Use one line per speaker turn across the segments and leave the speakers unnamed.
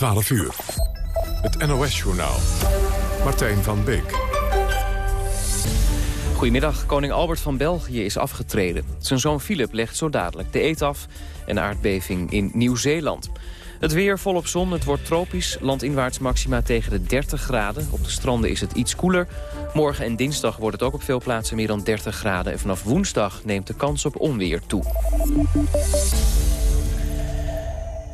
12 uur. Het NOS-journaal. Martijn van Beek.
Goedemiddag, koning Albert van België is afgetreden. Zijn zoon Philip legt zo dadelijk de eet af... en aardbeving in Nieuw-Zeeland. Het weer volop zon, het wordt tropisch. Landinwaarts maxima tegen de 30 graden. Op de stranden is het iets koeler. Morgen en dinsdag wordt het ook op veel plaatsen meer dan 30 graden. En vanaf woensdag neemt de kans op onweer toe.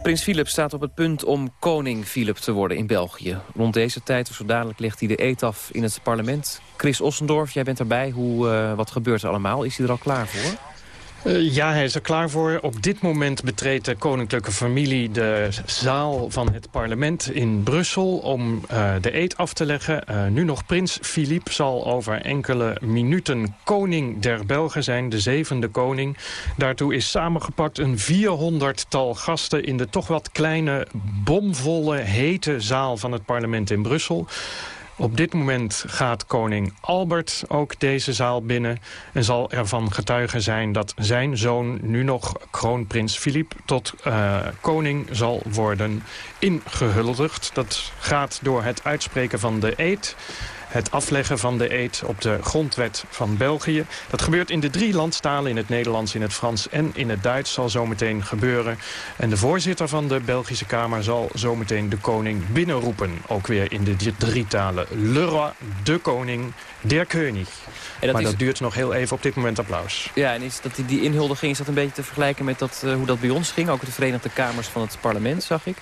Prins Philip staat op het punt om koning Philip te worden in België. Rond deze tijd, of zo dadelijk, legt hij de eet af in het parlement. Chris Ossendorf, jij bent erbij. Hoe, uh, wat gebeurt er allemaal? Is hij er al klaar voor?
Uh, ja, hij is er klaar voor. Op dit moment betreedt de koninklijke familie de zaal van het parlement in Brussel om uh, de eed af te leggen. Uh, nu nog prins Philippe zal over enkele minuten koning der Belgen zijn, de zevende koning. Daartoe is samengepakt een 400-tal gasten in de toch wat kleine, bomvolle, hete zaal van het parlement in Brussel. Op dit moment gaat koning Albert ook deze zaal binnen... en zal ervan getuigen zijn dat zijn zoon nu nog kroonprins Filip... tot uh, koning zal worden ingehuldigd. Dat gaat door het uitspreken van de eed het afleggen van de eed op de grondwet van België. Dat gebeurt in de drie landstalen, in het Nederlands, in het Frans en in het Duits zal zometeen gebeuren. En de voorzitter van de Belgische Kamer zal zometeen de koning binnenroepen. Ook weer in de drie talen. Le roi, de koning, der koning. En dat maar is... dat duurt nog heel even op dit moment applaus.
Ja, en is dat die, die inhuldiging is dat een beetje te vergelijken met dat, uh, hoe dat bij ons ging? Ook de Verenigde Kamers van het parlement, zag ik.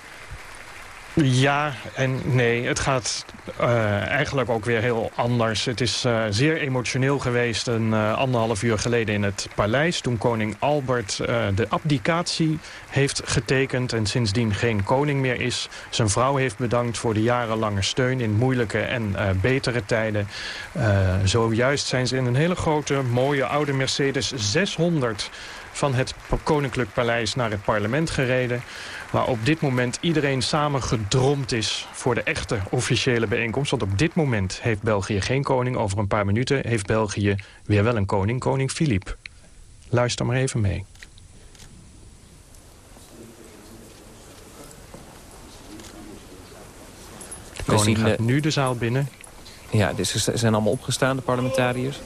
Ja en nee, het gaat uh, eigenlijk ook weer heel anders. Het is uh, zeer emotioneel geweest een uh, anderhalf uur geleden in het paleis... toen koning Albert de abdicatie heeft getekend... en sindsdien geen koning meer is. Zijn vrouw heeft bedankt voor de jarenlange steun... in moeilijke en betere tijden. zojuist zijn ze in een hele grote, mooie oude Mercedes 600 van het Koninklijk Paleis naar het parlement gereden. Waar op dit moment iedereen samen gedromd is voor de echte officiële bijeenkomst. Want op dit moment heeft België geen koning. Over een paar minuten heeft België weer wel een koning, koning Filip. Luister maar even mee. De koning gaat nu de zaal binnen.
Ja, dus ze zijn allemaal opgestaan, de parlementariërs.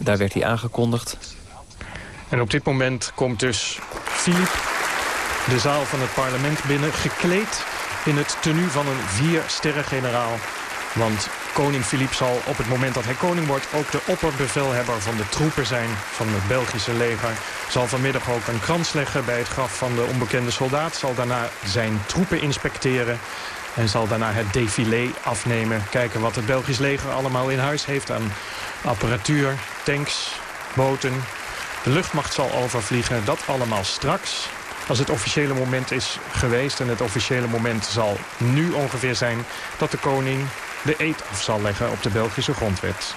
Daar werd hij aangekondigd.
En op dit moment komt dus Philippe de zaal van het parlement binnen... gekleed in het tenue van een vier-sterren-generaal. Want koning Philippe zal op het moment dat hij koning wordt... ook de opperbevelhebber van de troepen zijn van het Belgische leger. Zal vanmiddag ook een krans leggen bij het graf van de onbekende soldaat. Zal daarna zijn troepen inspecteren. En zal daarna het défilé afnemen. Kijken wat het Belgisch leger allemaal in huis heeft aan apparatuur, tanks, boten. De luchtmacht zal overvliegen. Dat allemaal straks. Als het officiële moment is geweest. En het officiële moment zal nu ongeveer zijn... dat de koning de eed af zal leggen op de Belgische grondwet.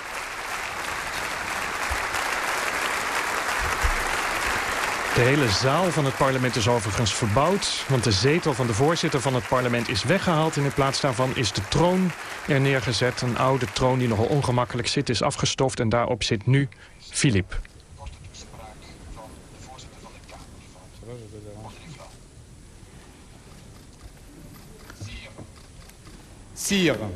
De hele zaal van het parlement is overigens verbouwd. Want de zetel van de voorzitter van het parlement is weggehaald. In plaats daarvan is de troon er neergezet. Een oude troon die nogal ongemakkelijk zit, is afgestoft. En daarop zit nu Filip.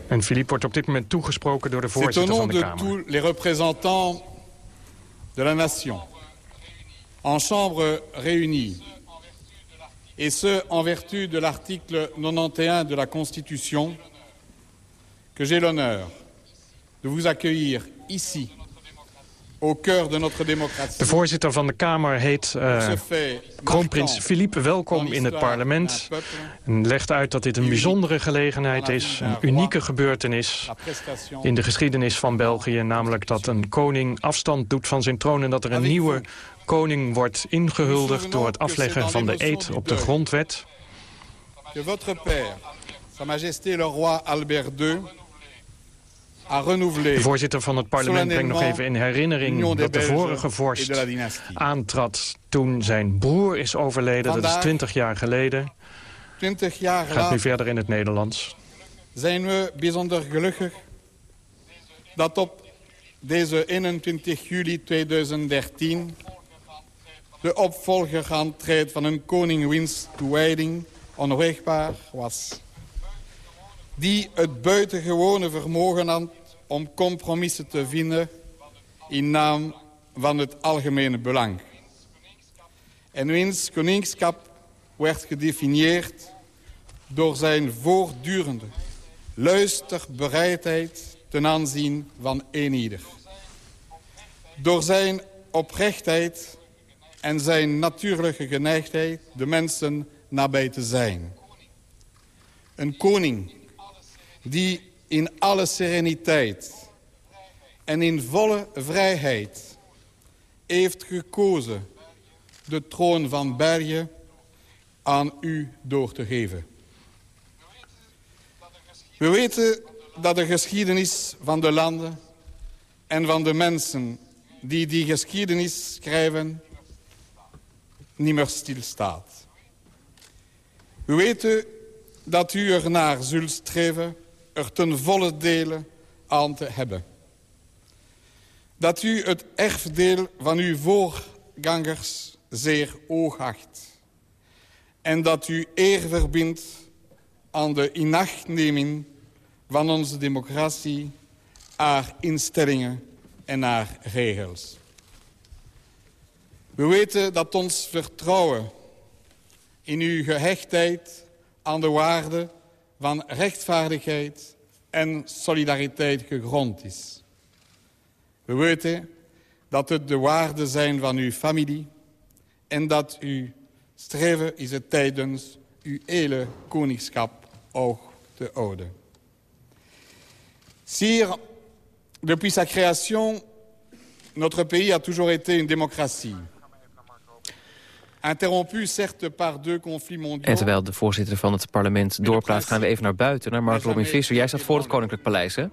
En Philippe wordt op dit moment toegesproken door de voorzitter van de Kamer.
C'est au nom de tous les représentants de la nation en chambre réunie, et ce en vertu de l'article 91 de la Constitution, que j'ai l'honneur de vous accueillir ici, au cœur de notre démocratie.
De voorzitter van de Kamer heet uh, kroonprins Philippe. Welkom in het parlement. En legt uit dat dit een bijzondere gelegenheid is, een unieke gebeurtenis in de geschiedenis van België. Namelijk dat een koning afstand doet van zijn troon en dat er een nieuwe koning wordt ingehuldigd door het afleggen van de eed op de grondwet.
Que votre père, Sa Majesté le roi Albert II, a renouvelé
de voorzitter van het parlement brengt nog even in herinnering dat de vorige vorst aantrad toen zijn broer is overleden. Dat is 20 jaar geleden.
20 jaar
Gaat nu verder in het Nederlands.
Zijn we bijzonder gelukkig dat op deze 21 juli 2013 de opvolger aantreedt van een koning wiens toewijding onwegbaar was. Die het buitengewone vermogen had om compromissen te vinden in naam van het algemene belang. En wiens koningschap werd gedefinieerd door zijn voortdurende luisterbereidheid ten aanzien van eenieder. Door zijn oprechtheid en zijn natuurlijke geneigdheid de mensen nabij te zijn. Een koning die in alle sereniteit en in volle vrijheid heeft gekozen de troon van België aan u door te geven. We weten dat de geschiedenis van de landen en van de mensen die die geschiedenis schrijven niet meer stilstaat. We weten dat u er naar zult streven er ten volle delen aan te hebben. Dat u het erfdeel van uw voorgangers zeer oogacht. En dat u eer verbindt aan de inachtneming van onze democratie, haar instellingen en haar regels. We weten dat ons vertrouwen in uw gehechtheid aan de waarde van rechtvaardigheid en solidariteit gegrond is. We weten dat het de waarden zijn van uw familie en dat uw streven is het tijdens uw hele koningschap oog te houden. Sire, depuis sa création, notre pays a toujours été une démocratie.
En terwijl de voorzitter van het parlement doorpraat... gaan we even naar buiten, naar Mark Robin Visser. Jij staat voor het Koninklijk Paleis, hè?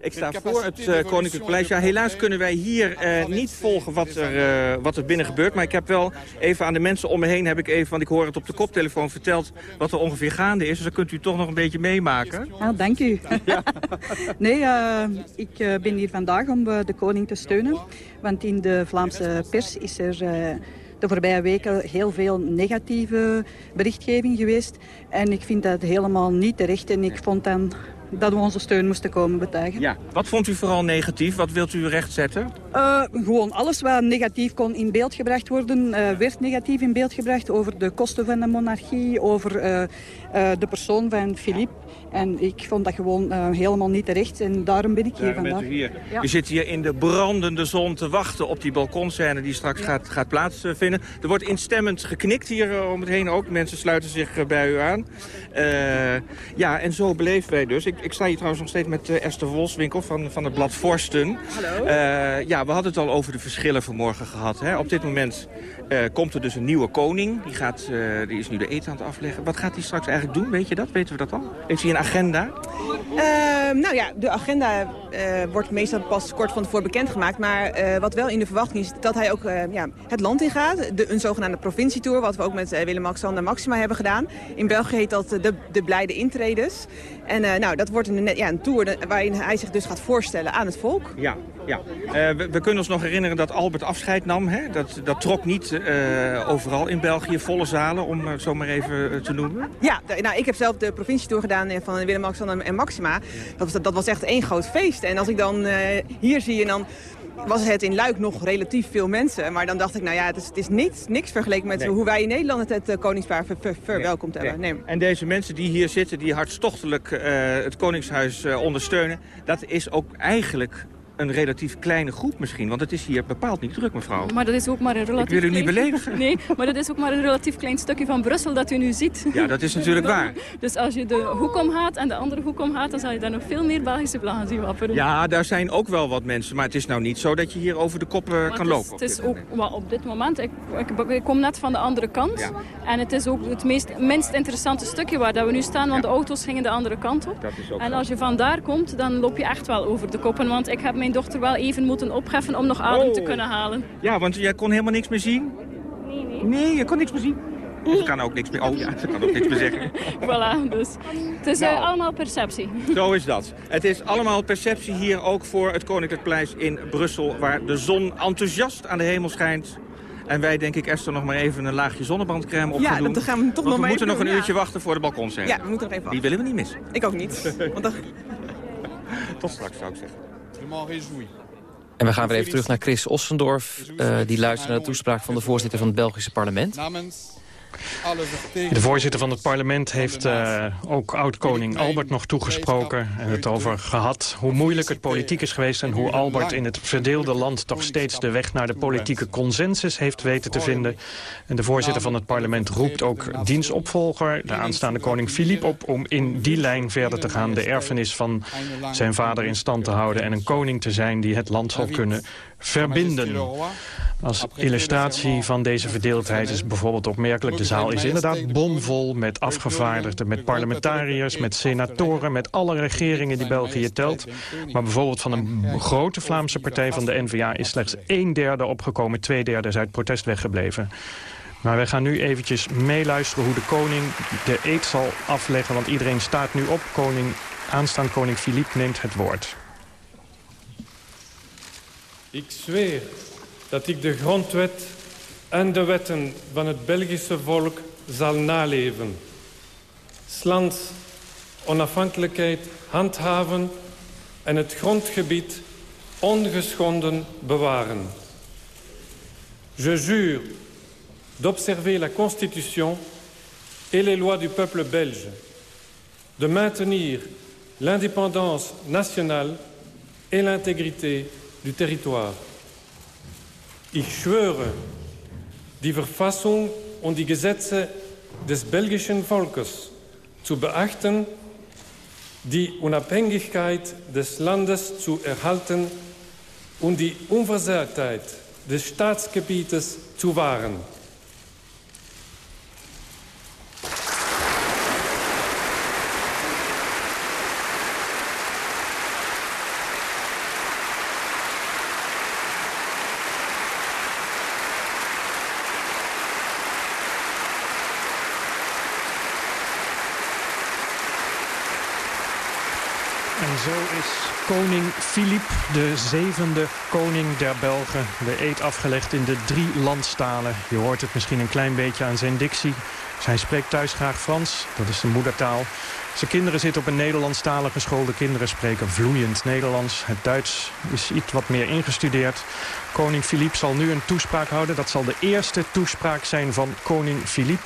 Ik sta voor het uh, Koninklijk Paleis. Ja, helaas kunnen wij hier uh, niet volgen wat er, uh, wat er binnen gebeurt. Maar ik heb wel even aan de mensen om me heen, heb ik even, want ik hoor het op de koptelefoon verteld, wat er ongeveer gaande is. Dus dan kunt u toch nog een beetje meemaken.
Ja, dank u. Ja. nee, ik ben hier vandaag om de koning te steunen. Want in de Vlaamse pers is er de voorbije weken heel veel negatieve berichtgeving geweest. En ik vind dat helemaal niet terecht. En ik vond dan dat we onze steun moesten komen betuigen.
Ja. Wat vond u vooral negatief? Wat wilt u rechtzetten?
Uh, gewoon alles wat negatief kon in beeld gebracht worden, uh, werd negatief in beeld gebracht. Over de kosten van de monarchie, over uh, de persoon van Philippe. En ik vond dat gewoon helemaal niet terecht. En daarom ben ik hier
vandaag. Hier. Ja. u zit hier in de brandende zon te wachten op die balkonscène die straks ja. gaat, gaat plaatsvinden. Er wordt instemmend geknikt hier om het heen ook. Mensen sluiten zich bij u aan. ja, en zo beleven wij dus. Ik, ik sta hier trouwens nog steeds met Esther Wolswinkel van, van het blad Forsten.
Hallo.
Uh, ja, we hadden het al over de verschillen vanmorgen gehad. Hè? Op dit moment uh, komt er dus een nieuwe koning. Die, gaat, die is nu de eten aan het afleggen. Wat gaat hij straks eigenlijk doen? Weet je dat? Weten we dat al? Heeft hij een agenda?
nou ja, de agenda wordt meestal pas kort van tevoren bekendgemaakt. Maar wat wel in de verwachting is dat hij ook ja, het land ingaat. De, een zogenaamde provincietour, wat we ook met Willem-Alexander Maxima hebben gedaan. In België heet dat de, de blijde intredes. En nou, dat wordt een, ja, een tour waarin hij zich dus gaat voorstellen aan het volk.
Ja, ja. Uh, we, we, kunnen ons nog herinneren dat Albert afscheid nam. Hè? Dat, dat trok niet uh, overal in België, volle zalen, om het zo maar even te noemen.
Ja, nou, ik heb zelf de provincietour gedaan van Willem-Alexander en Maxima. Dat was, dat was echt één groot feest. En als ik dan hier zie en dan was het in Luik nog relatief veel mensen. Maar dan dacht ik, nou ja, het is, het is niks, niks vergeleken met hoe wij in Nederland het, het Koningspaar ver, ver, verwelkomd nee, hebben. Nee.
En deze mensen die hier zitten, die hartstochtelijk uh, het Koningshuis uh, ondersteunen... dat is ook eigenlijk een relatief kleine groep misschien. Want het is hier bepaald niet druk, mevrouw.
Maar dat is ook maar een relatief
Ik wil u niet beledigen.
Nee, maar dat is ook maar een relatief klein stukje van Brussel dat u nu ziet.
Ja, dat is natuurlijk waar.
Dus als je de hoek omgaat en de andere hoek omgaat... dan zal je daar nog veel meer Belgische vlaggen zien wapperen.
Ja, daar zijn ook wel wat mensen. Maar het is nou niet zo dat je hier over de kop uh, kan lopen.
Het is ook well, op dit moment... Ik, ik, ik, kom net van de andere kant. Ja. En het is ook het meest, minst interessante stukje waar dat we nu staan. Want ja. de auto's gingen de andere kant op.
Dat is ook
en als je van daar komt, dan loop je echt wel over de koppen. Want ik heb mijn dochter wel even moeten opheffen om nog adem oh. te kunnen halen.
Ja, want jij kon helemaal niks meer zien?
Nee, nee.
Nee, je kon niks meer zien? Ze kan ook niks meer... Oh ja, ze kan ook niks meer zeggen.
voilà, dus het is nou, uh, allemaal perceptie.
Zo is dat. Het is allemaal perceptie hier ook voor het Koninklijk Paleis in Brussel... waar de zon enthousiast aan de hemel schijnt. En wij denk ik Esther nog maar even een laagje zonnebrandcrème op
Ja,
gaan doen.
dat gaan we toch nog
we
maar
moeten nog een
doen,
uurtje
ja.
wachten voor de balkonscène.
Ja, we moeten nog even
Die
wachten.
willen we niet missen.
Ik ook niet. Want dan...
Tot straks zou ik zeggen.
En we gaan weer even terug naar Chris Ossendorf. eh, die luistert naar de toespraak van de voorzitter van het Belgische parlement.
Namens
De voorzitter van het parlement heeft eh, ook oud-koning Albert nog toegesproken... en het over gehad. Hoe moeilijk het politiek is geweest... en hoe Albert in het verdeelde land toch steeds de weg naar de politieke consensus heeft weten te vinden. En de voorzitter van het parlement roept ook dienstopvolger, de aanstaande koning Filip, op... om in die lijn verder te gaan, de erfenis van zijn vader in stand te houden... en een koning te zijn die het land zal kunnen verbinden. Als illustratie van deze verdeeldheid is bijvoorbeeld opmerkelijk... de zaal is inderdaad bomvol met afgevaardigden, met parlementariërs... met senatoren, met alle regeringen die België telt. Maar bijvoorbeeld van een grote Vlaamse partij van de N-VA... is slechts een derde opgekomen, twee derde is uit protest weggebleven. Maar wij gaan nu eventjes meeluisteren hoe de koning de eed zal afleggen... want iedereen staat nu op. Koning, aanstaand koning Filip neemt het woord.
Ik zweer dat ik de grondwet en de wetten van het Belgische volk zal naleven. 's lands onafhankelijkheid handhaven en het grondgebied ongeschonden bewaren. Je jure d'observer la Constitution et les lois du peuple belge, de maintenir l'indépendance nationale et l'intégrité du territoire. Ich schwöre, die Verfassung und die Gesetze des belgischen Volkes zu beachten, die Unabhängigkeit des Landes zu erhalten und die Unversehrtheit des Staatsgebietes zu wahren.
Koning Filip, de zevende koning der Belgen... de eed afgelegd in de drie landstalen. Je hoort het misschien een klein beetje aan zijn dictie. Hij spreekt thuis graag Frans, dat is zijn moedertaal. Zijn kinderen zitten op een Nederlandstalige school. De kinderen spreken vloeiend Nederlands. Het Duits is iets wat meer ingestudeerd. Koning Filip zal nu een toespraak houden. Dat zal de eerste toespraak zijn van koning Filip.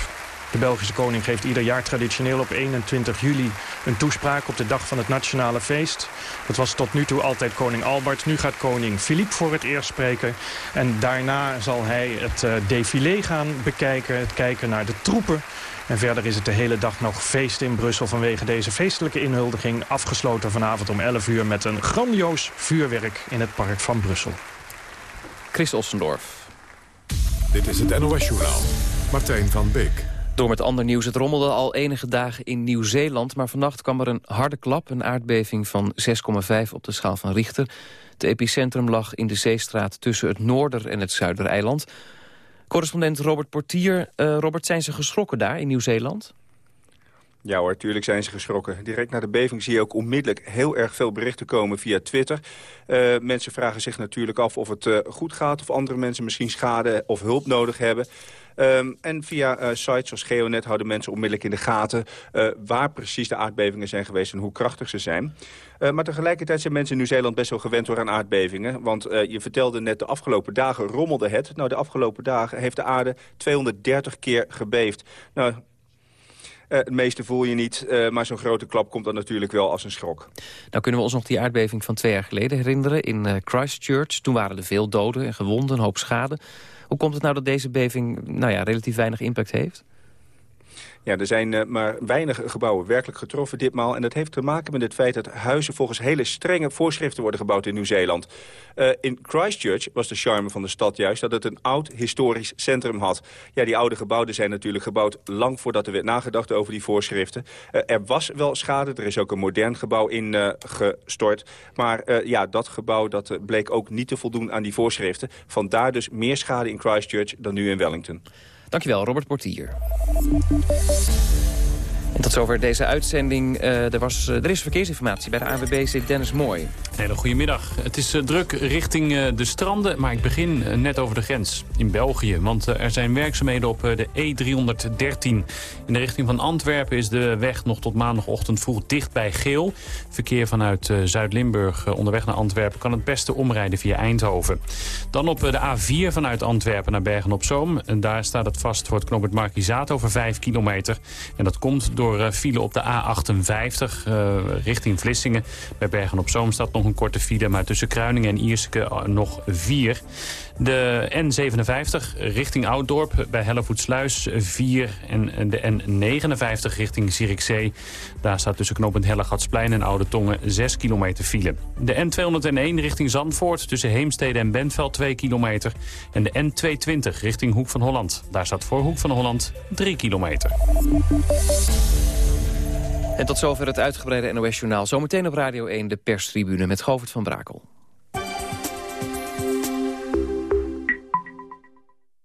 De Belgische koning geeft ieder jaar traditioneel op 21 juli een toespraak op de dag van het nationale feest. Dat was tot nu toe altijd koning Albert. Nu gaat koning Filip voor het eerst spreken. En daarna zal hij het uh, défilé gaan bekijken, het kijken naar de troepen. En verder is het de hele dag nog feest in Brussel vanwege deze feestelijke inhuldiging. Afgesloten vanavond om 11 uur met een grandioos vuurwerk in het park van Brussel.
Chris Ossendorf.
Dit is het NOS Journaal. Martijn van Beek.
Door met ander nieuws. Het rommelde al enige dagen in Nieuw-Zeeland... maar vannacht kwam er een harde klap, een aardbeving van 6,5 op de schaal van Richter. Het epicentrum lag in de zeestraat tussen het Noorder- en het Zuidereiland. Correspondent Robert Portier. Uh, Robert, zijn ze geschrokken daar in Nieuw-Zeeland?
Ja hoor, tuurlijk zijn ze geschrokken. Direct na de beving zie je ook onmiddellijk heel erg veel berichten komen via Twitter. Uh, mensen vragen zich natuurlijk af of het uh, goed gaat... of andere mensen misschien schade of hulp nodig hebben. Um, en via uh, sites zoals Geonet houden mensen onmiddellijk in de gaten... Waar precies de aardbevingen zijn geweest en hoe krachtig ze zijn. Maar tegelijkertijd zijn mensen in Nieuw-Zeeland best wel gewend door aan aardbevingen. Want je vertelde net, de afgelopen dagen rommelde het. Nou, de afgelopen dagen heeft de aarde 230 keer gebeefd. Nou, uh, het meeste voel je niet, uh, maar zo'n grote klap komt dan natuurlijk wel als een schrok.
Nou kunnen we ons nog die aardbeving van twee jaar geleden herinneren in uh, Christchurch. Toen waren er veel doden en gewonden, een hoop schade. Hoe komt het nou dat deze beving nou ja, relatief weinig impact heeft?
Ja, er zijn uh, maar weinig gebouwen werkelijk getroffen ditmaal. En dat heeft te maken met het feit dat huizen volgens hele strenge voorschriften worden gebouwd in Nieuw-Zeeland. Uh, in Christchurch was de charme van de stad juist dat het een oud historisch centrum had. Ja, die oude gebouwen zijn natuurlijk gebouwd lang voordat er werd nagedacht over die voorschriften. Uh, er was wel schade, er is ook een modern gebouw in gestort. Maar ja, dat gebouw dat bleek ook niet te voldoen aan die voorschriften. Vandaar dus meer schade in Christchurch dan nu in Wellington.
Dankjewel, Robert Portier. En tot zover deze uitzending. Uh, er, was, uh, er is verkeersinformatie bij de ANWB zit Dennis Mooi.
Hele goedemiddag. Het is uh, druk richting de stranden, maar ik begin net over de grens in België. Want er zijn werkzaamheden op de E313. In de richting van Antwerpen is de weg nog tot maandagochtend vroeg dicht bij Geel. Verkeer vanuit Zuid-Limburg onderweg naar Antwerpen kan het beste omrijden via Eindhoven. Dan op de A4 vanuit Antwerpen naar Bergen-op-Zoom. En daar staat het vast voor het knooppunt Markizaat over 5 kilometer. En dat komt door door file op de A58 uh, richting Vlissingen. Bij Bergen-op-Zoom staat nog een korte file, maar tussen Kruiningen en Ierseke nog vier. De N57 richting Ouddorp bij Hellevoetsluis 4 en de N59 richting Zierikzee. Daar staat tussen knooppunt Hellegatsplein en Oude Tongen 6 kilometer file. De N201 richting Zandvoort tussen Heemstede en Bentveld 2 kilometer. En de N220 richting Hoek van Holland. Daar staat voor Hoek van Holland 3 kilometer.
En tot zover het uitgebreide NOS-journaal. Zometeen op Radio 1 de perstribune met Govert van Brakel.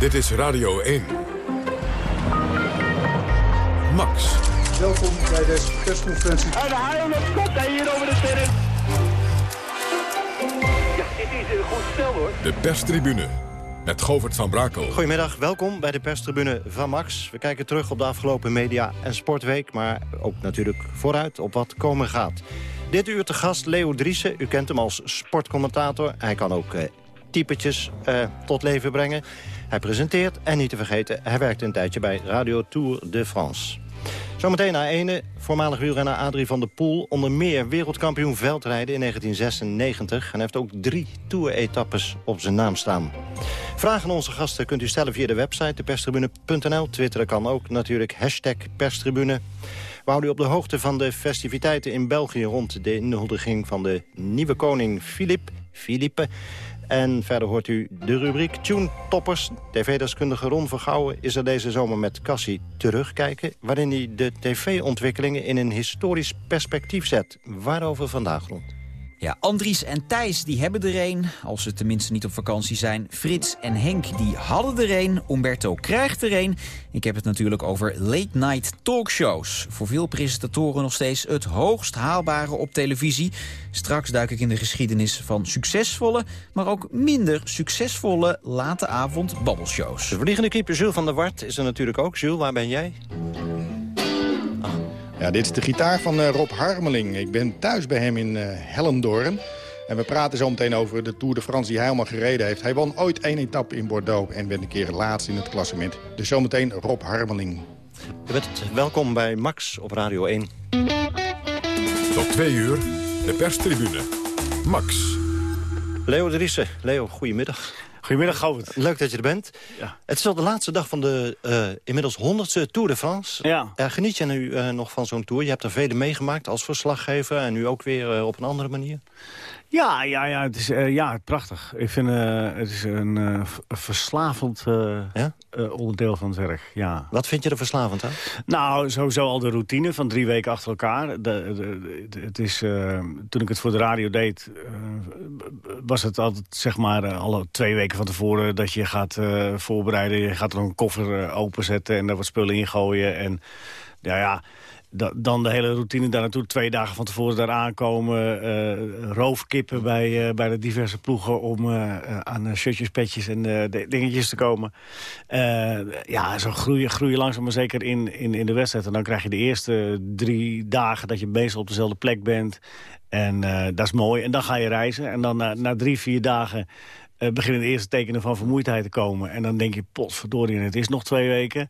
Dit is Radio 1. Max.
Welkom bij deze persconferentie.
En de haal komt hij hier over de terrein. Ja, dit is een goed spel hoor.
De perstribune met Govert van Brakel.
Goedemiddag, welkom bij de perstribune van Max. We kijken terug op de afgelopen media- en sportweek... maar ook natuurlijk vooruit op wat komen gaat. Dit uur te gast Leo Driessen. U kent hem als sportcommentator. Hij kan ook uh, typetjes uh, tot leven brengen. Hij presenteert en niet te vergeten, hij werkt een tijdje bij Radio Tour de France. Zometeen naar ene, voormalig wielrenner Adrie van der Poel... onder meer wereldkampioen veldrijden in 1996... en heeft ook drie Tour-etappes op zijn naam staan. Vragen aan onze gasten kunt u stellen via de website deperstribune.nl. Twitteren kan ook natuurlijk, hashtag perstribune. We houden u op de hoogte van de festiviteiten in België... rond de inhuldiging van de nieuwe koning Filip, Philippe... En verder hoort u de rubriek Tune Toppers. TV-deskundige Ron Vergouwen is er deze zomer met Cassie terugkijken... waarin hij de tv-ontwikkelingen in een historisch perspectief zet. Waarover vandaag, Ron?
Ja, Andries en Thijs die hebben er een, als ze tenminste niet op vakantie zijn. Frits en Henk die hadden er een. Umberto krijgt er een. Ik heb het natuurlijk over late-night talkshows. Voor veel presentatoren nog steeds het hoogst haalbare op televisie. Straks duik ik in de geschiedenis van succesvolle, maar ook minder succesvolle late avond babbelshows.
De vliegende keeper Jules van der Wart is er natuurlijk ook. Jules, waar ben jij?
Ja, dit is de gitaar van uh, Rob Harmeling. Ik ben thuis bij hem in uh, Hellendoorn. En we praten zo meteen over de Tour de France die hij helemaal gereden heeft. Hij won ooit één etappe in Bordeaux en werd een keer laatst in het klassement. Dus zometeen Rob Harmeling.
Je bent welkom bij Max op Radio 1.
Tot twee uur, de perstribune. Max.
Leo Driessen. Leo, goedemiddag.
Goedemiddag, Govert.
Leuk dat je er bent. Ja. Het is al de laatste dag van de uh, inmiddels honderdste Tour de France.
Ja.
Uh, geniet je nu uh, nog van zo'n Tour? Je hebt er vele meegemaakt als verslaggever... en nu ook weer op een andere manier.
Ja, ja, ja, het is uh, ja, prachtig. Ik vind uh, het is een uh, verslavend
ja?
onderdeel van het werk. Ja.
Wat vind je er verslavend aan?
Nou, sowieso al de routine van drie weken achter elkaar. De, de, de, het is, toen ik het voor de radio deed, was het altijd zeg maar alle twee weken van tevoren dat je gaat voorbereiden. Je gaat er een koffer openzetten en daar wat spullen in gooien. En ja, ja dan de hele routine daar naartoe. Twee dagen van tevoren daar aankomen. Uh, roofkippen bij, uh, bij de diverse ploegen om uh, aan shirtjes, petjes en dingetjes te komen. ja, zo groei, groei je langzaam maar zeker in, in, in de wedstrijd. En dan krijg je de eerste drie dagen dat je bezig op dezelfde plek bent. En dat is mooi. En dan ga je reizen. En dan na, na drie, vier dagen beginnen de eerste tekenen van vermoeidheid te komen. En dan denk je, potverdorie, het is nog twee weken.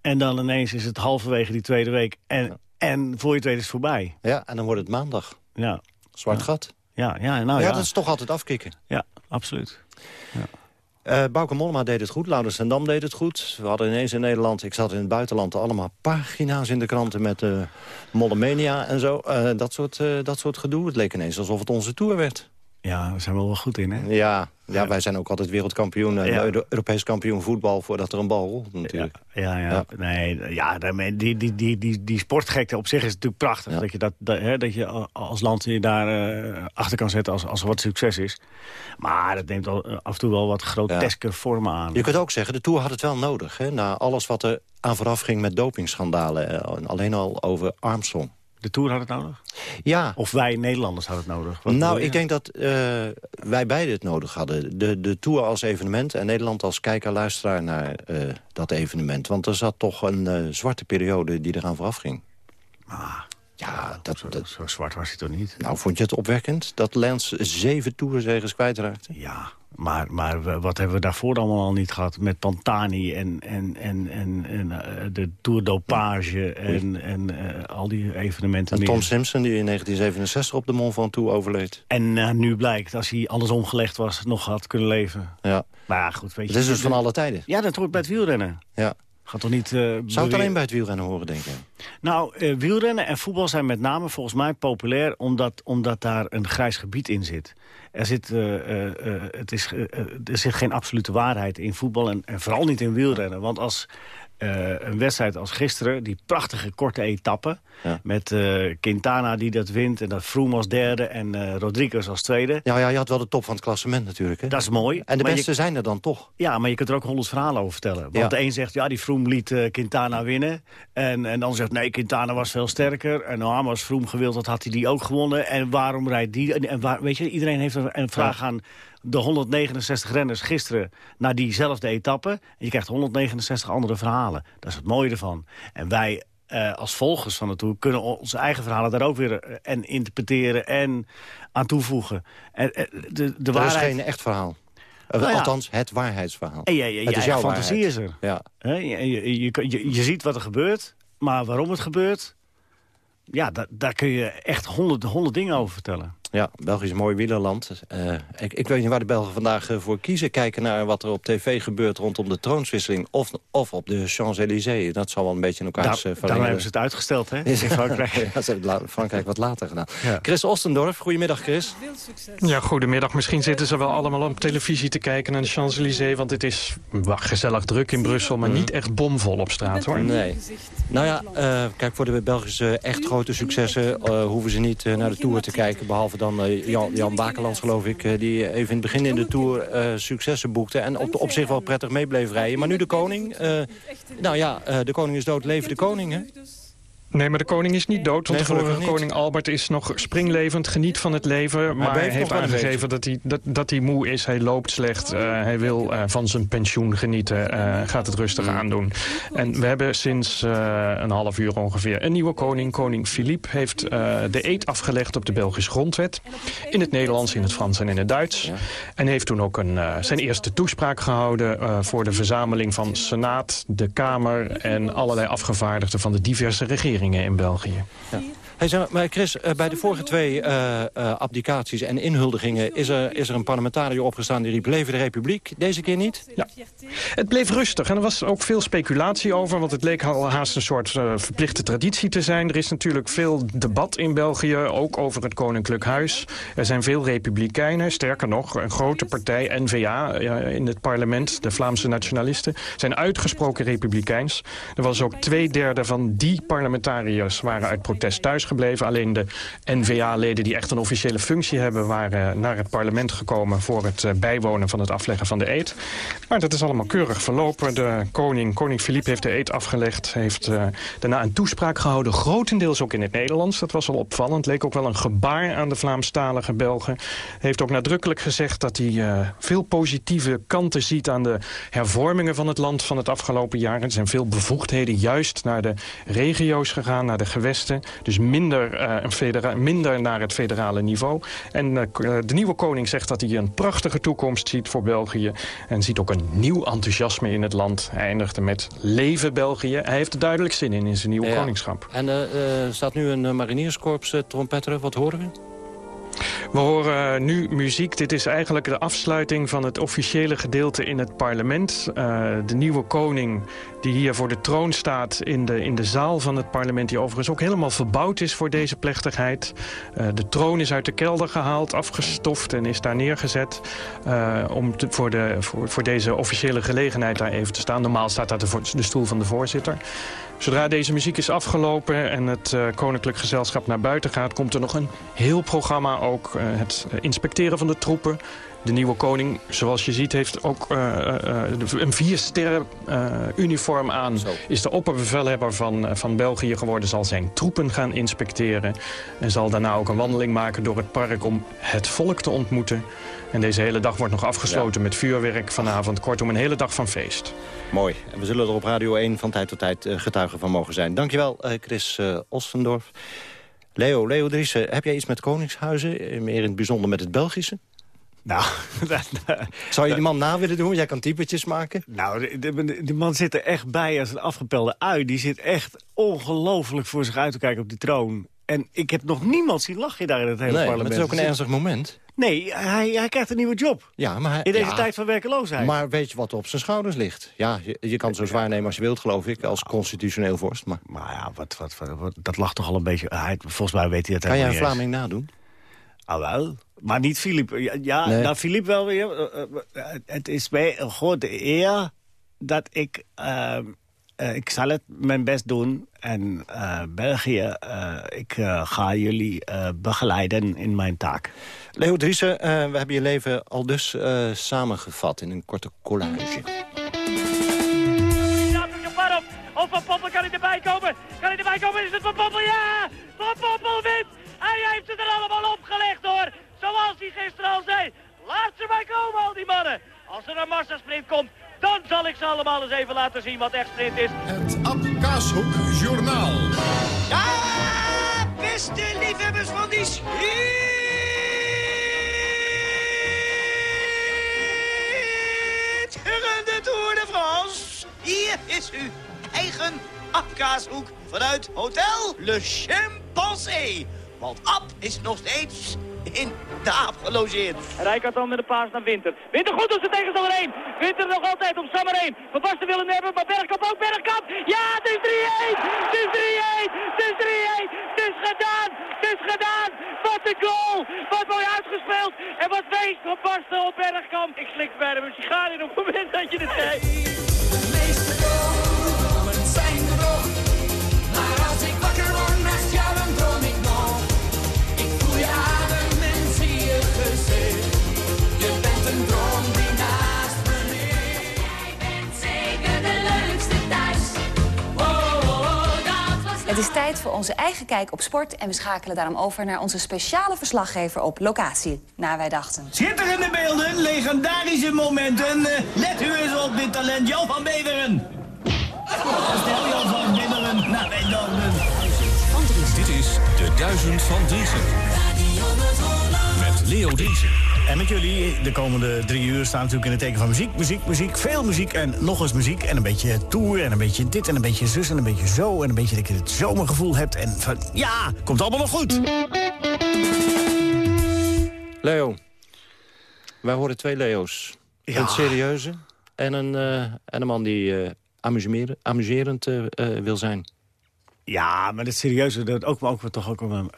En dan ineens is het halverwege die tweede week. En, en voor je het weet is het voorbij.
Ja, en dan wordt het maandag.
Ja.
Zwart
ja.
gat.
Ja, ja, nou ja,
ja. dat is toch altijd afkicken.
Ja, absoluut. Ja.
Uh, Bauke Mollema deed het goed, Lauders en Dam deed het goed. We hadden ineens in Nederland, ik zat in het buitenland... allemaal pagina's in de kranten met uh, Mollemania en zo. Uh, dat, soort, dat soort gedoe. Het leek ineens alsof het onze tour werd.
Ja, daar zijn we wel goed in, hè?
Ja, ja, wij zijn ook altijd wereldkampioen, ja. Europees kampioen voetbal... voordat er een bal rolt natuurlijk.
Ja, ja, ja. Nee, ja daarmee, die, die, die, die, die sportgekte op zich is natuurlijk prachtig. Dat je, dat, dat, hè, dat je als land je daar uh, achter kan zetten als, als er wat succes is. Maar dat neemt al, af en toe wel wat groteske vormen aan.
Je kunt ook zeggen, de Tour had het wel nodig. Hè? Na alles wat er aan vooraf ging met dopingschandalen. alleen al over Armstrong.
De Tour had het nodig?
Ja.
Of wij Nederlanders hadden het nodig?
Wat nou, ik denk dat uh, wij beide het nodig hadden. De, de Tour als evenement en Nederland als kijker-luisteraar naar uh, dat evenement. Want er zat toch een uh, zwarte periode die eraan vooraf ging.
Ah,
ja, dat,
zo,
dat,
zo, zwart was hij toch niet?
Nou, vond je het opwekkend dat Lens zeven toerzegers kwijtraakte?
Ja, maar, maar wat hebben we daarvoor allemaal al niet gehad? Met Pantani en, en, en, en, en uh, de Tour d'Opage en, en uh, al die evenementen.
En Tom meer. Simpson die in 1967 op de Mont Ventoux overleed.
En uh, nu blijkt, als hij alles omgelegd was, nog had kunnen leven.
Ja.
Maar ja, goed, weet je.
Het is dus van alle tijden.
Ja, dat hoort bij het wielrennen.
Ja.
Gaat toch niet, uh,
Zou het alleen bij het wielrennen horen, denk je?
Nou, uh, wielrennen en voetbal zijn met name volgens mij populair... omdat, omdat daar een grijs gebied in zit. Er zit, uh, het is, er zit geen absolute waarheid in voetbal en, en vooral niet in wielrennen. Want als uh, een wedstrijd als gisteren, die prachtige korte etappe... Ja. met uh, Quintana die dat wint en dat Froome als derde en uh, Rodriguez als tweede.
Ja, ja, je had wel de top van het klassement natuurlijk. Hè?
Dat is mooi.
En de beste je, zijn er dan toch?
Ja, maar je kunt er ook honderd verhalen over vertellen. Want ja. de een zegt, ja, die Froome liet Quintana winnen. En, en dan zegt, nee, Quintana was veel sterker. En nou, als Froome gewild had, had hij die ook gewonnen. En waarom rijdt die? En, en waar, weet je, iedereen heeft een vraag ja. aan de 169 renners gisteren naar diezelfde etappe. En je krijgt 169 andere verhalen. Dat is het mooie ervan. En wij uh, als volgers van de Tour kunnen onze eigen verhalen daar ook weer uh, en interpreteren en aan toevoegen. En, uh, de, de
waarheid... Er is geen echt verhaal. Nou ja. Althans, het waarheidsverhaal.
En je, je, je
het is jouw
fantasie is er.
Ja.
He, je, je, je, ziet wat er gebeurt, maar waarom het gebeurt... ja, da, daar kun je echt honderd, honderd dingen over vertellen.
Ja, België is een mooi wielerland. Uh, ik, ik, weet niet waar de Belgen vandaag uh, voor kiezen. Kijken naar wat er op tv gebeurt rondom de troonswisseling... of, of op de Champs-Élysées. Dat zal wel een beetje in elkaars
Daar,
uh,
Daarom hebben ze het uitgesteld, hè? In Frankrijk.
ja, ze hebben Frankrijk wat later gedaan. Ja. Chris Ostendorf, goedemiddag Chris.
Ja, goedemiddag. Misschien zitten ze wel allemaal op televisie te kijken naar de Champs-Élysées... want het is wacht, gezellig druk in Brussel... maar niet echt bomvol op straat, hoor.
Nee. Nou ja, kijk, voor de Belgische echt grote successen... hoeven ze niet naar de Tour te kijken, behalve dan uh, Jan, Jan Bakelands, geloof ik... Uh, die even in het begin in de Tour successen boekte... en op, op zich wel prettig mee bleef rijden. Maar nu de koning... nou ja, de koning is dood, leven de koning, hè?
Nee, maar de koning is niet dood. Want
nee,
de vorige koning Albert is nog springlevend, geniet van het leven. Maar hij heeft aangegeven dat hij, dat, dat hij moe is. Hij loopt slecht. Uh, hij wil uh, van zijn pensioen genieten. Uh, gaat het rustig aandoen. En we hebben sinds een half uur ongeveer een nieuwe koning. Koning Philippe heeft de eed afgelegd op de Belgische grondwet. In het Nederlands, in het Frans en in het Duits. Ja. En heeft toen ook een, zijn eerste toespraak gehouden... voor de verzameling van Senaat, de Kamer... en allerlei afgevaardigden van de diverse regeringen in België.
Ja.
Hey, maar, Chris, eh, bij de vorige twee eh, abdicaties en inhuldigingen... Is er, is er een parlementariër opgestaan die riep leven de republiek. Deze keer niet?
Ja. Het bleef rustig en er was ook veel speculatie over... want het leek al haast een soort uh, verplichte traditie te zijn. Er is natuurlijk veel debat in België, ook over het Koninklijk Huis. Er zijn veel republikeinen, sterker nog, een grote partij, N-VA... in het parlement, de Vlaamse nationalisten... zijn uitgesproken republikeins. Er was ook twee derde van die parlementariërs waren uit protest thuis gebleven. Alleen de N-VA-leden die echt een officiële functie hebben... waren naar het parlement gekomen voor het eh, bijwonen van het afleggen van de eed. Maar dat is allemaal keurig verlopen. De koning, koning Philippe heeft de eed afgelegd. Heeft uh, daarna een toespraak gehouden, grotendeels ook in het Nederlands. Dat was al opvallend. Leek ook wel een gebaar aan de Vlaamstalige Belgen. Heeft ook nadrukkelijk gezegd dat hij uh, veel positieve kanten ziet... aan de hervormingen van het land van het afgelopen jaar. Er zijn veel bevoegdheden juist naar de regio's gegaan, naar de gewesten. Dus minder, uh, een federa minder naar het federale niveau. En uh, de nieuwe koning zegt dat hij een prachtige toekomst ziet voor België. En ziet ook een nieuw enthousiasme in het land. Hij eindigde met leven België. Hij heeft er duidelijk zin in, in zijn nieuwe
Ja.
koningschap.
En er staat nu een marinierskorps trompetteren. Wat horen we?
We horen nu muziek. Dit is eigenlijk de afsluiting van het officiële gedeelte in het parlement. Uh, de nieuwe koning die hier voor de troon staat in de, in de zaal van het parlement... die overigens ook helemaal verbouwd is voor deze plechtigheid. Uh, de troon is uit de kelder gehaald, afgestoft en is daar neergezet... om te, voor, de, voor, voor deze officiële gelegenheid daar even te staan. Normaal staat daar de stoel van de voorzitter. Zodra deze muziek is afgelopen en het uh, Koninklijk Gezelschap naar buiten gaat... komt er nog een heel programma ook. Uh, het inspecteren van de troepen. De nieuwe koning, zoals je ziet, heeft ook uh, een viersterren uniform aan. Zo. Is de opperbevelhebber van, van België geworden. Zal zijn troepen gaan inspecteren. En zal daarna ook een wandeling maken door het park om het volk te ontmoeten. En deze hele dag wordt nog afgesloten ja. met vuurwerk vanavond. Kortom, een hele dag van feest.
Mooi. En we zullen er op Radio 1 van tijd tot tijd uh, getuigen van mogen zijn. Dankjewel, uh, Chris uh, Ostendorf. Leo, Leo Driessen, heb jij iets met koningshuizen? Meer in het bijzonder met het Belgische?
Nou,
Zou je die man na willen doen? Jij kan typetjes maken.
Nou, die man zit er echt bij als een afgepelde ui. Die zit echt ongelooflijk voor zich uit te kijken op die troon. En ik heb nog niemand zien lachen daar in het hele
nee,
parlement.
Het is ook een ernstig moment.
Nee, hij, hij krijgt een nieuwe job.
Ja, maar hij,
in deze
ja,
tijd van werkeloosheid.
Maar weet je wat er op zijn schouders ligt? Ja, je, je kan het zo zwaar nemen als je wilt, geloof ik, als constitutioneel vorst. Maar,
maar ja, wat, wat, wat, wat, dat lag toch al een beetje... Hij, volgens mij weet hij het
Kan jij een. Vlaming nadoen?
Ah, wel. Maar niet Filip. Ja, ja
Nee.
nou, Filip wel weer. Uh, uh, het is mij een grote eer dat ik... uh, uh, ik zal het mijn best doen. En uh, België, uh, ik uh, ga jullie uh, begeleiden in mijn taak.
Leo Driessen, uh, we hebben je leven al dus uh, samengevat in een korte collage.
Of Van Poppel kan hij erbij komen? Kan hij erbij komen? Is het Van Poppel? Ja! Van Poppel wint! Hij heeft het er allemaal opgelegd hoor! Zoals hij gisteren al zei. Laat ze maar komen al die mannen! Als er een massasprint komt, dan zal ik ze allemaal eens even laten zien wat echt sprint is.
Het Ab Kaashoek Journaal.
Ja, beste liefhebbers van die schitterende Tour de France. Hier is uw eigen Abkaashoek vanuit Hotel Le Chimpansé. Want Ab is nog steeds in de aap gelogeerd.
Rijkaard dan met een paas naar Winter. Winter goed op zijn tegenstander heen. Winter nog altijd op Sammer heen. Van Basten willen hebben, maar Bergkamp ook. Bergkamp. Ja, het is 3-1. Het is 3-1. Het is 3-1. Het is gedaan. Het is gedaan. Wat een goal. Wat mooi uitgespeeld. En wat wees van Basten op Bergkamp. Ik slik bij hem een sigaar in op het moment dat je het zei.
Het is tijd voor onze eigen kijk op sport en we schakelen daarom over naar onze speciale verslaggever op locatie, naar wij dachten.
Schitterende beelden, legendarische momenten. Eh, Let u eens op dit talent, Jan van Beveren. Stel Jan van Beveren naar wij dachten.
Dit is de Duizend van Driessen.
Leo Driessen.
En met jullie, de komende drie uur staan natuurlijk in het teken van muziek, muziek, muziek. Veel muziek en nog eens muziek. En een beetje tour en een beetje dit en een beetje zus en een beetje zo. En een beetje dat je het zomergevoel hebt. En van, ja, komt allemaal nog goed.
Leo. Wij horen twee Leo's.
Ja.
Een serieuze en een, eh, en een man die eh, amuseren- amuserend eh, wil zijn.
Ja, maar het serieuze, dat ook, maar ook wel toch ook een-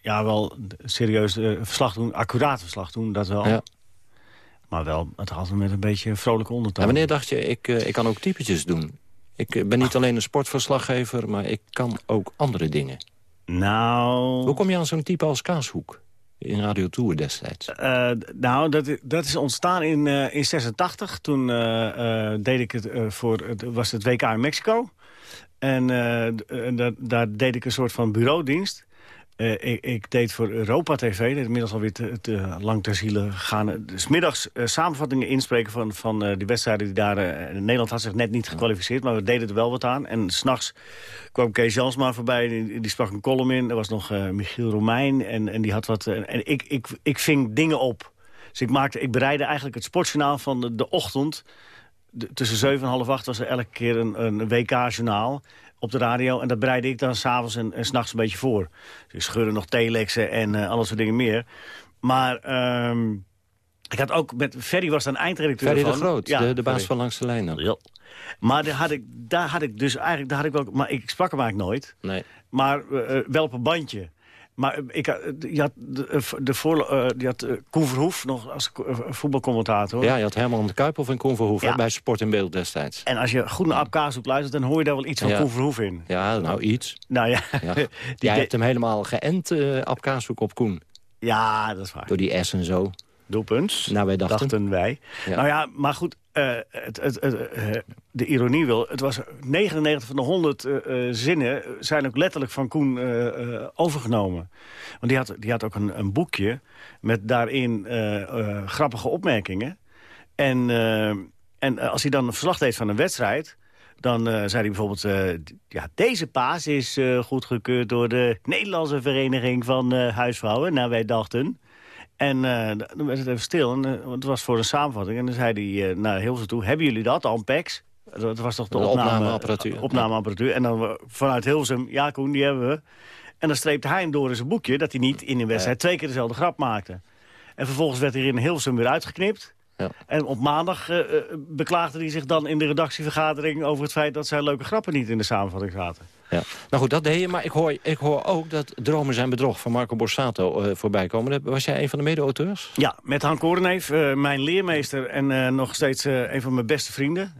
ja, wel serieus eh, verslag doen, accuraat verslag doen, dat wel.
Ja.
Maar wel, het altijd met een beetje vrolijke ondertoon.
En wanneer dacht je, ik, eh, ik kan ook typetjes doen? Ik eh, ben niet alleen een sportverslaggever, maar ik kan ook andere dingen.
Nou...
Hoe kom je aan zo'n type als Kaashoek? In Radio Tour destijds.
Nou, dat, dat is ontstaan in, eh, in 86. Toen deed ik het voor, het was het WK in Mexico. En daar deed ik een soort van bureaudienst. Eh, ik, deed voor Europa TV, dat inmiddels alweer te, te lang ter ziele gegaan. Dus middags eh, samenvattingen inspreken van, van eh, die wedstrijden die daar... eh, Nederland had zich net niet gekwalificeerd, maar we deden er wel wat aan. En s'nachts kwam Kees Jansma voorbij, die, die sprak een column in. Er was nog eh, Michiel Romein en, en die had wat... eh, en ik, ik, ik ving dingen op. Dus ik, maakte, ik bereidde eigenlijk het sportjournaal van de, ochtend... Tussen 7 en half 8 was er elke keer een, een WK-journaal op de radio. En dat bereidde ik dan s'avonds en, en s'nachts een beetje voor. Dus scheurde nog telexen en eh alles soort dingen meer. Maar ehm, ik had ook met... Ferry was dan eindredacteur
Ferry de
van.
Groot,
Ja,
de, de baas
Ferry.
van Langs de Lijn dan.
Ja. Maar daar had, ik, daar had ik dus eigenlijk... Daar had ik wel, maar ik sprak hem eigenlijk nooit.
Nee.
Maar eh, eh, wel op een bandje. Maar eh, ik, had- je had, de, eh, de voor, eh, je had eh, Koen Verhoef nog als eh, voetbalcommentator.
Ja, je had Herman de Kuip of in Koen Verhoeven
Ja.
bij Sport in Beeld destijds.
En als je goed naar luistert, dan hoor je daar wel iets van
Ja.
Koen Verhoef in.
Ja, nou iets.
Nou ja,
Ja.
die
Jij hebt hem helemaal geënt, eh Kaashoek op Koen.
ja dat is waar.
Door die S en zo.
Doelpunt.
Nou, wij dachten.
dachten wij.
Ja.
Nou ja, maar goed, eh, het, het, het, eh, de ironie wil... het was 99 van de 100 eh, zinnen zijn ook letterlijk van Koen eh, eh, overgenomen. Want die had, die had ook een, een boekje met daarin eh, eh, grappige opmerkingen. En, en als hij dan een verslag deed van een wedstrijd... Dan eh, zei hij bijvoorbeeld, eh, ja, deze paas is eh, goedgekeurd door de Nederlandse Vereniging van eh, Huisvrouwen. Nou, wij dachten. En eh, dan werd het even stil, en, eh, want het was voor een samenvatting. En dan zei hij eh, naar Hilversum toe, hebben jullie dat, Ampex? Dat was toch de
De
opname,
opnameapparatuur.
opnameapparatuur. En dan vanuit Hilversum, ja Koen, die hebben we. En dan streepte hij hem door in zijn boekje... dat hij niet in een wedstrijd twee keer dezelfde grap maakte. En vervolgens werd hij in Hilversum weer uitgeknipt.
Ja.
En op maandag eh, beklaagde hij zich dan in de redactievergadering... over het feit dat zijn leuke grappen niet in de samenvatting zaten.
Ja. Nou goed, dat deed je. Maar ik hoor, ik hoor ook dat Dromen zijn bedrog van Marco Borsato eh, voorbij komen. Was jij een van de mede-auteurs?
Ja, met Han Koreneef, eh, mijn leermeester en eh, nog steeds een van mijn beste vrienden.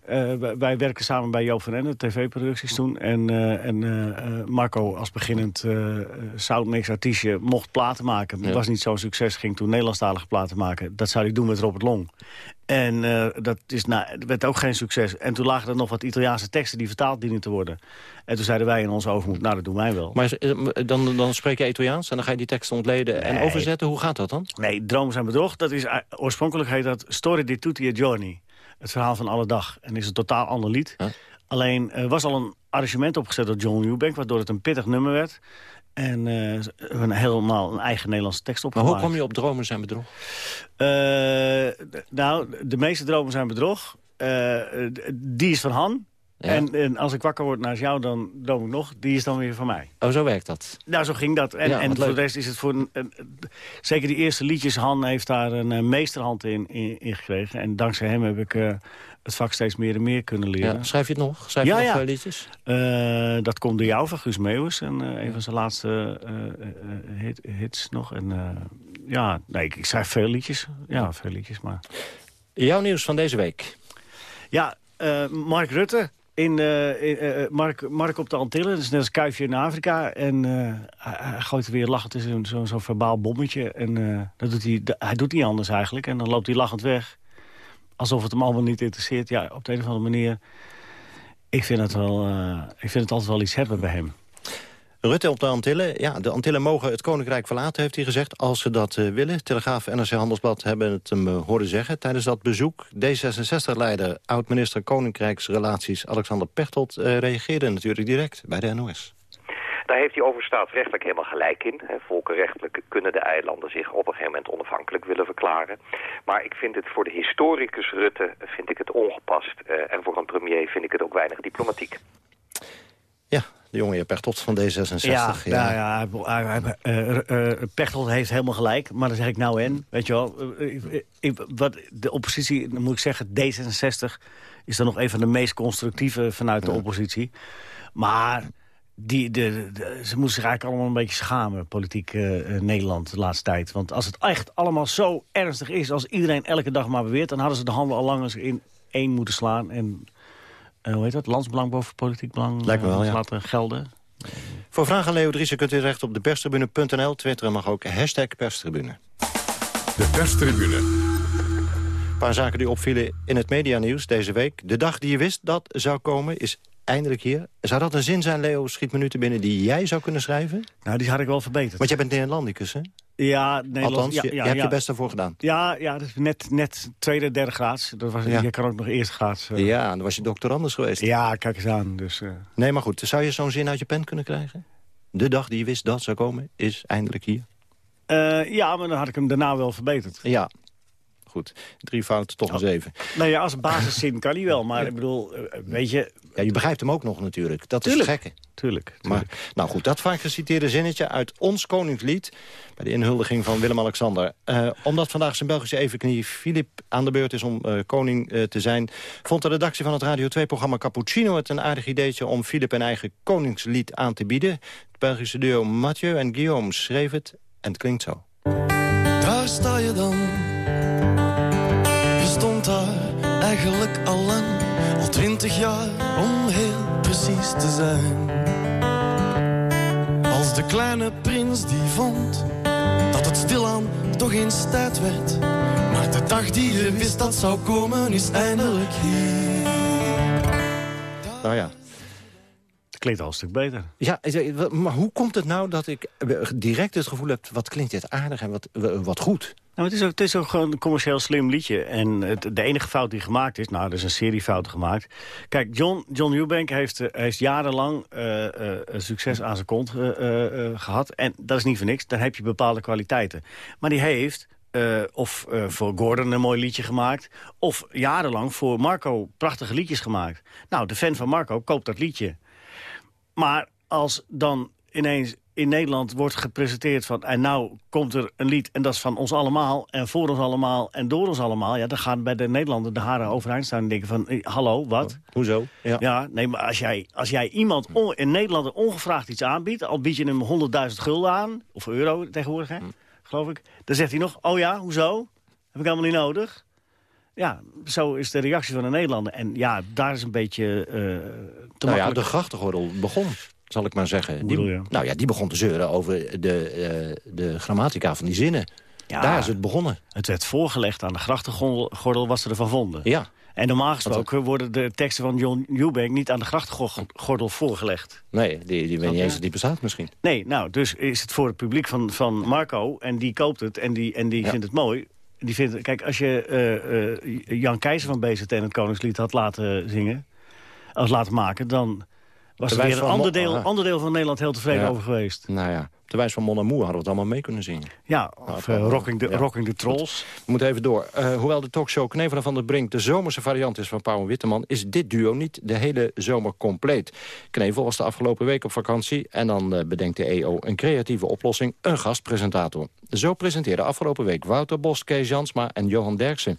Wij, werken samen bij Joop van Ende, tv-producties toen. En, en Marco als beginnend uh, soundmix-artiestje mocht platen maken. Het
Ja.
was niet zo'n succes, ging toen Nederlandstalige platen maken. Dat zou hij doen met Robert Long. En eh, dat is, nou, werd ook geen succes. En toen lagen er nog wat Italiaanse teksten die vertaald dienen te worden. En toen zeiden wij in onze overmoed, nou dat doen wij wel.
Maar eh, dan, dan spreek je Italiaans en dan ga je die teksten ontleden en overzetten. Hoe gaat dat dan?
Nee, Dromen zijn bedrog. Dat is, eh, oorspronkelijk heet dat Story di tutti e giorni. Het verhaal van alle dag. En is een totaal ander lied. Alleen er was al een arrangement opgezet door John Newbank... waardoor het een pittig nummer werd. En ze hebben helemaal een eigen Nederlandse tekst
Maar
opgemaakt.
hoe kom je op Dromen zijn bedrog?
Eh, nou, de meeste dromen zijn bedrog. Eh, die is van Han. En, en als ik wakker word naast jou, dan droom ik nog. Die is dan weer van mij.
Oh, zo werkt dat.
Nou, zo ging dat. En,
Ja,
en voor de rest is het voor... Een, een- zeker die eerste liedjes, Han heeft daar een meesterhand in, in, in gekregen. En dankzij hem heb ik het vak steeds meer en meer kunnen leren.
Ja, schrijf je het nog? Schrijf
Ja,
je nog
ja.
eh, liedjes?
Eh, dat komt door jou, van Guus Meeuwis. En eh, een van zijn laatste hit- hits nog. En ja, nee, ik, ik schrijf veel liedjes. Ja, veel liedjes, maar...
Jouw nieuws van deze week.
Ja, Mark Rutte. In, in, Mark, Mark op de Antillen, dat is net als kuifje in Afrika. En hij, hij gooit er weer lachend in zo'n zo, verbaal bommetje. En dat doet hij, hij doet niet anders eigenlijk. En dan loopt hij lachend weg. Alsof het hem allemaal niet interesseert. Ja, op de een of andere manier. Ik vind het, wel, eh, ik vind het altijd wel iets hebben bij hem.
Rutte op de Antillen. Ja, de Antillen mogen het Koninkrijk verlaten, heeft hij gezegd. Als ze dat eh, willen. Telegraaf en NRC Handelsblad hebben het hem eh, horen zeggen. Tijdens dat bezoek. D66-leider, oud-minister Koninkrijksrelaties Alexander Pechtold... reageerde natuurlijk direct bij de NOS.
Daar heeft hij over staatsrechtelijk helemaal gelijk in. Hè. Volkenrechtelijk kunnen de eilanden zich op een gegeven moment onafhankelijk willen verklaren. Maar ik vind het voor de historicus Rutte vind ik het ongepast. Uh, en voor een premier vind ik het ook weinig diplomatiek.
Ja, de jonge heer Pechtold van D66.
Ja, ja. ja, ja uh, uh, Pechtold heeft helemaal gelijk. Maar dan zeg ik nou en, weet je wel. wat de oppositie, dan moet ik zeggen, D66 is dan nog een van de meest constructieve vanuit de oppositie. Maar die, de, ze moeten zich eigenlijk allemaal een beetje schamen, politiek Nederland, de laatste tijd. Want als het echt allemaal zo ernstig is, als iedereen elke dag maar beweert... dan hadden ze de handen al lang eens in één moeten slaan... en uh, hoe heet dat? Landsbelang boven politiek belang
Lijkt me wel, ja.
laten gelden.
Voor vragen aan Leo Driessen kunt u terecht op de perstribune.nl. Twitter mag ook hashtag perstribune.
De perstribune.
Een paar zaken die opvielen in het medianieuws deze week. De dag die je wist dat zou komen is eindelijk hier. Zou dat een zin zijn, Leo, schiet minuten binnen... die jij zou kunnen schrijven?
Nou, die had ik wel verbeterd.
Want jij bent Nederlandicus, hè?
Ja, Nederland,
Althans,
ja,
je,
ja,
je hebt
ja.
je best ervoor gedaan.
Ja, ja net, net tweede, derde graads. Dat was. Je kan ook nog eerste graads. eh.
Ja, dan was je doctorandus geweest.
Ja, kijk eens aan. Dus, eh.
Nee, maar goed, zou je zo'n zin uit je pen kunnen krijgen? De dag die je wist dat zou komen, is eindelijk hier.
Eh, ja, maar dan had ik hem daarna wel verbeterd.
Ja, goed. Drie fouten, toch een zeven.
Nou ja, als basiszin kan hij wel. Maar ik bedoel, weet je...
Ja, je begrijpt hem ook nog natuurlijk. Dat is
Tuurlijk.
gekke.
Tuurlijk.
Maar, nou goed, dat vaak geciteerde zinnetje uit ons Koningslied... bij de inhuldiging van Willem-Alexander. Eh, omdat vandaag zijn Belgische evenknie Filip aan de beurt is om eh, koning eh, te zijn... vond de redactie van het Radio 2-programma Cappuccino het een aardig ideetje... om Filip een eigen koningslied aan te bieden. Het Belgische duo Mathieu en Guillaume schreef het en het klinkt zo.
Daar sta je dan. Je stond daar eigenlijk al lang, twintig jaar om heel precies te zijn. Als de kleine prins die vond dat het stilaan toch eens tijd werd. Maar de dag die je wist dat zou komen is eindelijk hier.
Nou ja.
Het klinkt al een stuk beter.
Ja, maar hoe komt het nou dat ik eh, direct het gevoel heb... wat klinkt dit aardig en wat, wat goed?
Nou, het, is ook, het een commercieel slim liedje. En het, de enige fout die gemaakt is... Nou, er is een serie fouten gemaakt. Kijk, John, John Eubank heeft, eh, heeft jarenlang eh, eh, succes aan zijn kont eh, eh, eh, gehad. En dat is niet voor niks. Dan heb je bepaalde kwaliteiten. Maar die heeft... of voor Gordon een mooi liedje gemaakt... of jarenlang voor Marco prachtige liedjes gemaakt. Nou, de fan van Marco koopt dat liedje. Maar als dan ineens in Nederland wordt gepresenteerd van... en nou komt er een lied en dat is van ons allemaal... en voor ons allemaal en door ons allemaal... ja, dan gaan bij de Nederlander de haren overeind staan en denken van... eh, hallo, wat?
Hoezo? Ja.
nee, maar als jij, als jij iemand on- in Nederland ongevraagd iets aanbiedt... al bied je hem 100.000 gulden aan, of euro tegenwoordig, hè, geloof ik... dan zegt hij nog, oh ja, hoezo? Heb ik helemaal niet nodig. Ja, zo is de reactie van de Nederlander. En ja, daar is een beetje eh te
nou ja, de grachtengordel begon, zal ik maar zeggen. Die, nou ja, die begon te zeuren over de, eh, de grammatica van die zinnen.
Ja.
Daar is het begonnen.
Het werd voorgelegd aan de grachtengordel wat ze ervan vonden.
Ja.
En normaal gesproken worden de teksten van John Eubank niet aan de grachtengordel voorgelegd.
Nee, die, die weet niet eens dat die bestaat misschien.
Nee, nou, dus is het voor het publiek van, van Marco en die koopt het en die, en die vindt het mooi. Die vindt, kijk, als je eh, eh, Jan Keizer van BZT en het Koningslied had laten zingen, als laten maken, dan was er weer een ander deel,
ah.
ander deel van Nederland heel tevreden
Ja.
over geweest.
Nou ja, op de wijze van Mon Amour hadden we het allemaal mee kunnen zingen.
Ja, of eh, Rocking, the,
Ja.
Rocking the Trolls.
We moeten even door. Eh, hoewel de talkshow Knevelen van der Brink de zomerse variant is van Pauw en Witteman... is dit duo niet de hele zomer compleet. Knevel was de afgelopen week op vakantie... en dan eh, bedenkt de EO een creatieve oplossing, een gastpresentator. Zo presenteerden afgelopen week Wouter Bos, Kees Jansma en Johan Derksen.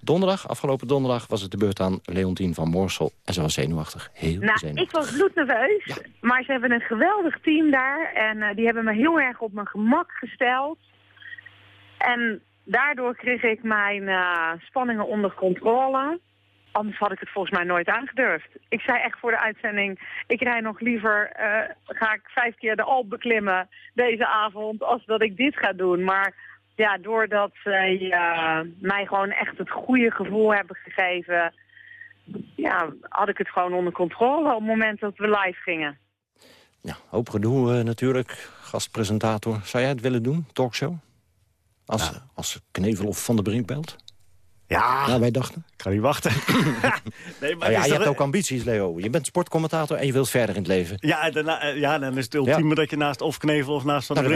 Donderdag, afgelopen donderdag, was het de beurt aan Leontien van Moorsel. En ze was zenuwachtig, heel
Nou,
zenuwachtig.
ik was bloednerveus, maar ze hebben een geweldig team daar en eh, die hebben me heel erg op mijn gemak gesteld. En daardoor kreeg ik mijn eh, spanningen onder controle. Anders had ik het volgens mij nooit aangedurfd. Ik zei echt voor de uitzending, ik rij nog liever, eh, ga ik vijf keer de Alp beklimmen deze avond, als dat ik dit ga doen. Maar ja, doordat zij eh, mij gewoon echt het goede gevoel hebben gegeven, ja, had ik het gewoon onder controle op het moment dat we live gingen.
Ja, hoop gedoe eh, natuurlijk, gastpresentator. Zou jij het willen doen, talkshow? Als, als Knevel of Van der Brink belt?
Ja.
Nou, wij dachten.
Ik kan niet wachten.
Nou
nee,
ja,
het is
je hebt ook ambities, Leo. Je bent sportcommentator en je wilt verder in het leven.
Ja, en daarna, eh, ja, dan is het ultieme dat je naast of Knevel of naast Van
Nou,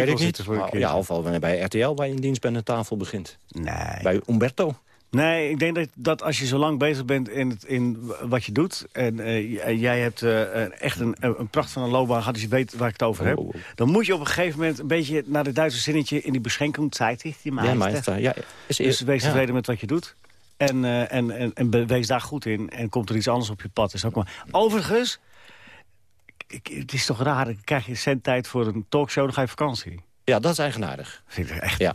Nou,
keer.
ja, of al bij RTL, waar je in dienst bent, een tafel begint.
Nee.
Bij Umberto.
Nee, ik denk dat, dat als je zo lang bezig bent in, het, in wat je doet... en eh, jij hebt eh, echt een, een pracht van een loopbaan gehad... dus je weet waar ik het over heb...
Oh, oh, oh.
dan moet je op een gegeven moment een beetje naar de Duitse zinnetje... in die beschenking tijd, die
Ja,
meester.
meester. Ja, is
Dus wees
ja.
tevreden met wat je doet. En, eh, en, en, en wees daar goed in. En komt er iets anders op je pad. Is ook maar. Overigens, ik, het is toch raar. Dan krijg je zendtijd voor een talkshow, dan ga je vakantie.
Ja, dat is eigenaardig.
Echt...
Ja.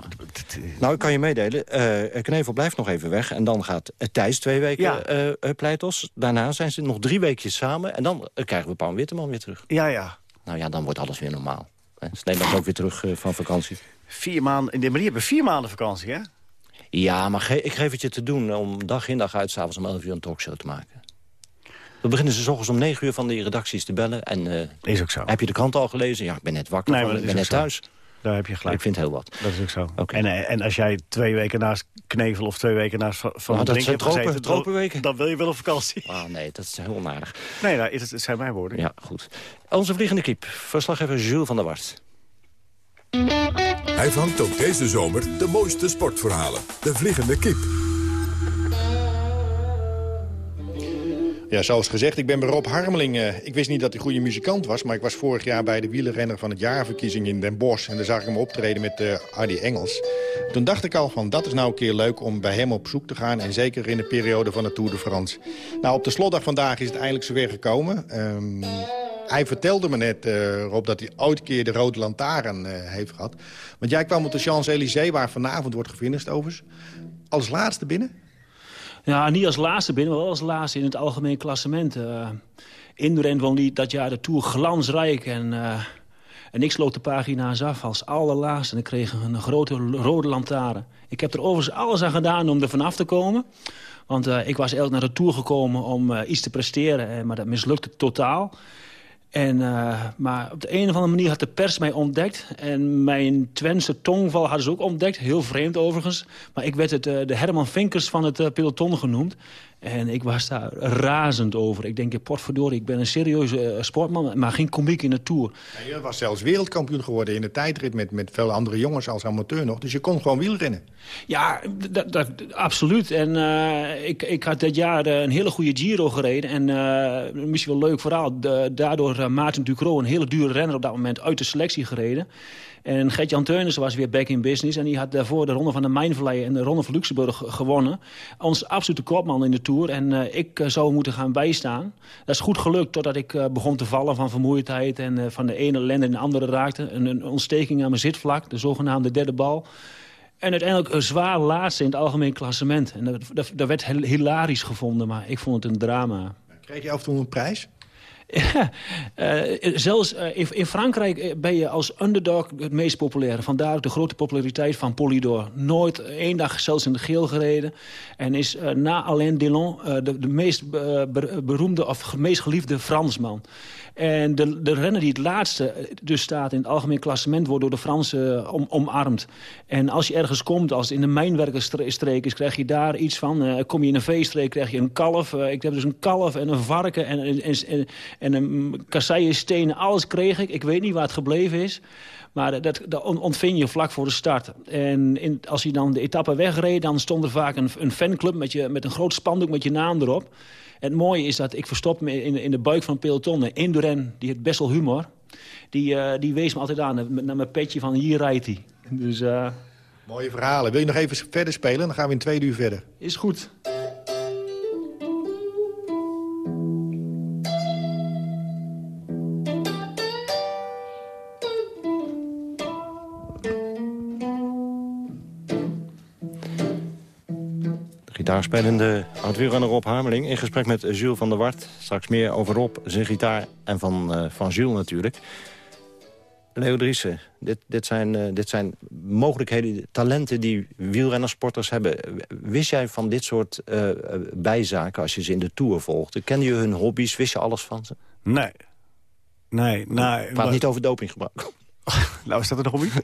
Nou, ik kan je meedelen. eh Knevel blijft nog even weg. En dan gaat eh, Thijs twee weken
Ja.
eh, eh, pleitos. Daarna zijn ze nog drie weekjes samen. En dan eh, krijgen we Paul Witteman weer terug.
Ja, ja.
Nou ja, dan wordt alles weer normaal. Eh, Sneeuwman is ook weer terug eh, van vakantie.
Vier maanden, maar die hebben vier maanden vakantie, hè?
Ja, maar ge- ik geef het je te doen om dag in dag uit... s'avonds om 11 uur een talkshow te maken. Dan beginnen ze s ochtends om 9 uur van die redacties te bellen. En, eh,
Is ook zo.
Heb je de krant al gelezen? Ja, ik ben net wakker,
Nee,
van, ik ben net
zo.
thuis.
Daar heb je gelijk.
Ik vind heel wat.
Dat is ook zo. En, eh, en als jij twee weken naast Knevel of twee weken naast Van
Nou,
der
dat zijn
hebt
tropen-
gezeten... dan-
tropenweken.
Dan wil je wel op vakantie.
Ah, nee, dat is heel onaardig.
Nee, nou, het het zijn mijn woorden.
Ja, goed. Onze vliegende kiep. Verslaggever Jules van der Wart.
Hij vangt ook deze zomer de mooiste sportverhalen. De Vliegende Kiep.
Ja, zoals gezegd, ik ben bij Rob Harmeling. eh, ik wist niet dat hij goede muzikant was... maar ik was vorig jaar bij de wielerrenner van het jaarverkiezing in Den Bosch... en daar zag ik hem optreden met Hardy Engels. Toen dacht ik al van, dat is nou een keer leuk om bij hem op zoek te gaan... en zeker in de periode van de Tour de France. Nou, op de slotdag vandaag is het eindelijk zover gekomen. Ehm, hij vertelde me net, eh, Rob, dat hij ooit keer de Rode Lantaarn heeft gehad. Want jij kwam op de Champs-Élysées, waar vanavond wordt gefinished overigens... als laatste binnen?
Ja, niet als laatste binnen, maar wel als laatste in het algemeen klassement. Uh, Indurend won die dat jaar de Tour glansrijk. En, uh, en ik sloot de pagina's af als allerlaatste. En ik kreeg een grote rode lantaarn. Ik heb er overigens alles aan gedaan om er vanaf te komen. Want uh, ik was eigenlijk naar de Tour gekomen om iets te presteren. Maar dat mislukte totaal. En, uh, maar op de een of andere manier had de pers mij ontdekt. En mijn Twentse tongval hadden ze ook ontdekt. Heel vreemd overigens. Maar ik werd het, uh, de Herman Vinkers van het uh, peloton genoemd. En ik was daar razend over. Ik denk, potverdorie, ik ben een serieuze sportman... maar geen komiek in de Tour.
Ja, je was zelfs wereldkampioen geworden in de tijdrit... met, met veel andere jongens als amateur nog. Dus je kon gewoon wielrennen.
Ja, absoluut. En uh, ik, ik had dit jaar uh, een hele goede Giro gereden. En uh, misschien wel leuk vooral. De, daardoor Maarten Ducro, een hele dure renner op dat moment... uit de selectie gereden. En Gert-Jan Teunissen was weer back in business. En die had daarvoor de Ronde van de Mijnvallei en de Ronde van Luxemburg gewonnen. Ons absolute kopman in de Tour. En uh, ik uh, zou moeten gaan bijstaan. Dat is goed gelukt totdat ik uh, begon te vallen van vermoeidheid. En van de ene ellende in de andere raakte. Een, een ontsteking aan mijn zitvlak, de zogenaamde derde bal. En uiteindelijk een zwaar laatste in het algemeen klassement. En dat, dat, dat werd hilarisch gevonden, maar ik vond het een drama.
Kreeg je af en toe een prijs?
Ja, uh, zelfs uh, in, in, Frankrijk ben je als underdog het meest populaire. Vandaar de grote populariteit van Polydor. Nooit één dag zelfs in de geel gereden. En is na Alain Delon de, meest beroemde of meest geliefde Fransman. En de, de renner die het laatste dus staat in het algemeen klassement... wordt door de Fransen om, omarmd. En als je ergens komt, als in de mijnwerkersstreek is... krijg je daar iets van. Kom je in een veestreek, krijg je een kalf. Ik heb dus een kalf en een varken en, en, en, en een kasseien, stenen. Alles kreeg ik. Ik weet niet waar het gebleven is. Maar dat, dat ontving je vlak voor de start. En in, als je dan de etappe wegreed... dan stond er vaak een, een fanclub met, je, met een groot spandoek met je naam erop... En het mooie is dat ik verstop me in, in de buik van peloton. Induren, die heeft best wel humor. Die, uh, die wees me altijd aan naar mijn petje van hier rijdt hij. Dus, uh...
Mooie verhalen. Wil je nog even verder spelen? Dan gaan we in twee uur verder.
Is goed.
Gitaarspelende oud-wielrenner Rob Harmeling... in gesprek met Jules van der Wart. Straks meer over Rob, zijn gitaar en van, uh, van Jules natuurlijk. Leo Driessen, dit, dit, zijn, uh, dit zijn mogelijkheden, talenten die wielrennersporters hebben. Wist jij van dit soort uh, bijzaken als je ze in de Tour volgde? Kende je hun hobby's? Wist je alles van ze?
Nee. Nee, nee.
Praat niet over dopinggebruik.
Nou, is dat er nog hobby?
Nee,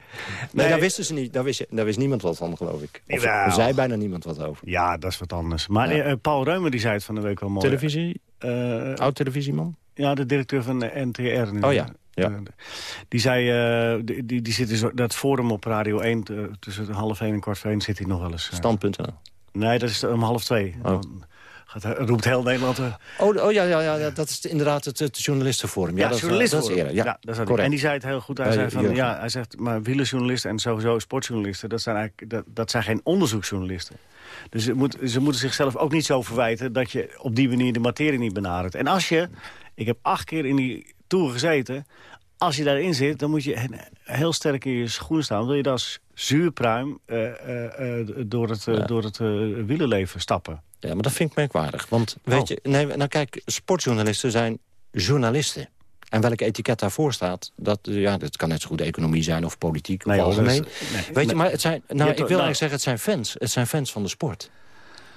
Nee.
daar wisten ze niet. Daar wist, daar wist niemand wat van, geloof ik. Of er zei bijna niemand wat over.
Ja, dat is wat anders. Maar
Ja.
eh, Paul Reumer die zei het van de week wel mooi.
Televisie?
Eh,
Oud-televisieman?
Ja, de directeur van de NTR. nu.
Oh ja, ja.
Die zei, eh, die, die, die zit in zo, dat forum op Radio 1, eh, tussen half 1 en kwart voor 1 zit hij nog wel eens.
Stand.nl.
Nee, dat is om half 2. Dan gaat, roept heel Nederland... eh,
Oh, oh ja, ja, ja, dat is inderdaad het, het journalistenforum. Ja,
Ja,
dat, is- dat eerder. Ja,
dat is. En die zei het heel goed. Hij
Eh,
zei van, ja, hij zegt, maar wielerjournalisten en sowieso sportjournalisten... dat zijn, eigenlijk, dat, dat zijn geen onderzoeksjournalisten. Dus ze, moet, ze moeten zichzelf ook niet zo verwijten... dat je op die manier de materie niet benadert. En als je... Ik heb acht keer in die Tour gezeten... Als je daarin zit, dan moet je he- heel sterk in je schoenen staan. Wil je dan als zuurpruim eh, eh, eh, door het, eh, door het eh, wielerleven stappen.
Ja, maar dat vind ik merkwaardig. Want weet
Oh.
je, nee, nou kijk, sportjournalisten zijn journalisten. En welk etiket daarvoor staat, dat, ja, dat kan net zo goed economie zijn of politiek
Nee,
of algemeen.
nee,
Weet je, maar het zijn, nou, ik wil eigenlijk zeggen, het zijn fans. Het zijn fans van de sport.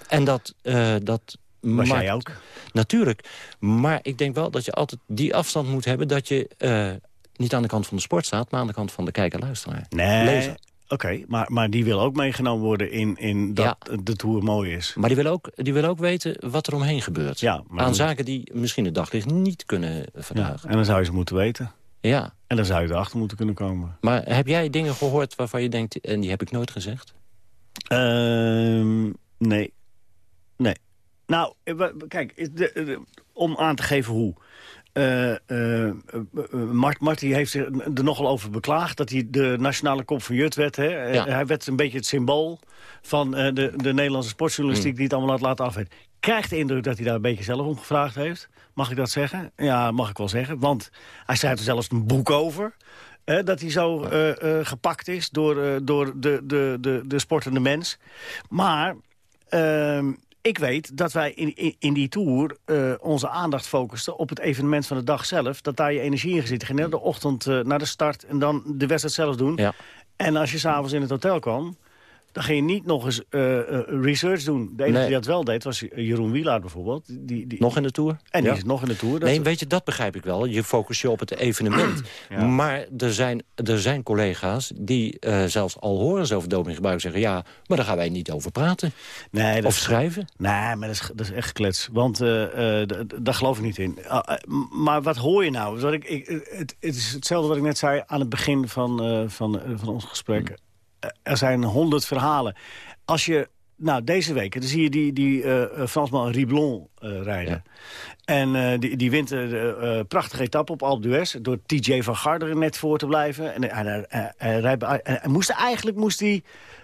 En dat, eh dat
Was
maakt-
jij ook?
Natuurlijk. Maar ik denk wel dat je altijd die afstand moet hebben... dat je eh, niet aan de kant van de sport staat... maar aan de kant van de kijker-luisteraar.
Nee,
Lezer.
Oké, maar, maar die wil ook meegenomen worden in, in dat de Tour mooi is.
Maar die wil, ook, die wil ook weten wat er omheen gebeurt.
Ja, maar
aan zaken die misschien het daglicht niet kunnen
Ja,
verdragen.
en dan zou je ze moeten weten.
Ja.
En dan zou je erachter moeten kunnen komen.
Maar heb jij dingen gehoord waarvan je denkt... en die heb ik nooit gezegd?
Ehm, nee. Nee. Nou, eh, kijk, de- de- om aan te geven hoe. Eh, eh, Mart, heeft zich er nogal over beklaagd... dat hij de nationale kop van Jut werd. Hè?
Ja.
Hij werd een beetje het symbool van eh, de, de Nederlandse sportjournalistiek...
Mm.
die het allemaal had laten afweten. Krijgt de indruk dat hij daar een beetje zelf om gevraagd heeft. Mag ik dat zeggen? Ja, mag ik wel zeggen. Want hij schrijft er zelfs een boek over... hè, dat hij zo gepakt is door, door de, de, de, de sportende mens. Maar ehm, ik weet dat wij in, in, in die tour eh, onze aandacht focusten op het evenement van de dag zelf. Dat daar je energie in zit. Ging de ochtend eh, naar de start en dan de wedstrijd zelf doen.
Ja.
En als je s'avonds in het hotel kwam... dan ging je niet nog eens eh, eh, research doen. De enige
Nee.
die dat wel deed was Jeroen Wielaert bijvoorbeeld. Die, die,
Nog in de Tour?
En die
Ja.
is nog in de Tour. Dat
Nee, weet je, dat begrijp ik wel. Je focust je op het evenement.
Ja.
Maar er zijn, er zijn collega's die eh, zelfs al horen ze over dopinggebruik zeggen... ja, maar daar gaan wij niet over praten.
Nee,
Of schrijven.
Nee, maar dat is, dat is echt klets. Want daar geloof ik niet in. Ah, maar wat hoor je nou? Wat ik, ik, het, het is hetzelfde wat ik net zei aan het begin van, van, van ons gesprek. Eh, Er zijn honderd verhalen. Als je... Nou, deze week, dan zie je die, die eh, Fransman Riblon rijden. En die, die wint een prachtige etappe op Alpe d'Huez... door TJ van Garderen net voor te blijven. En hij, en moest eigenlijk moest hij,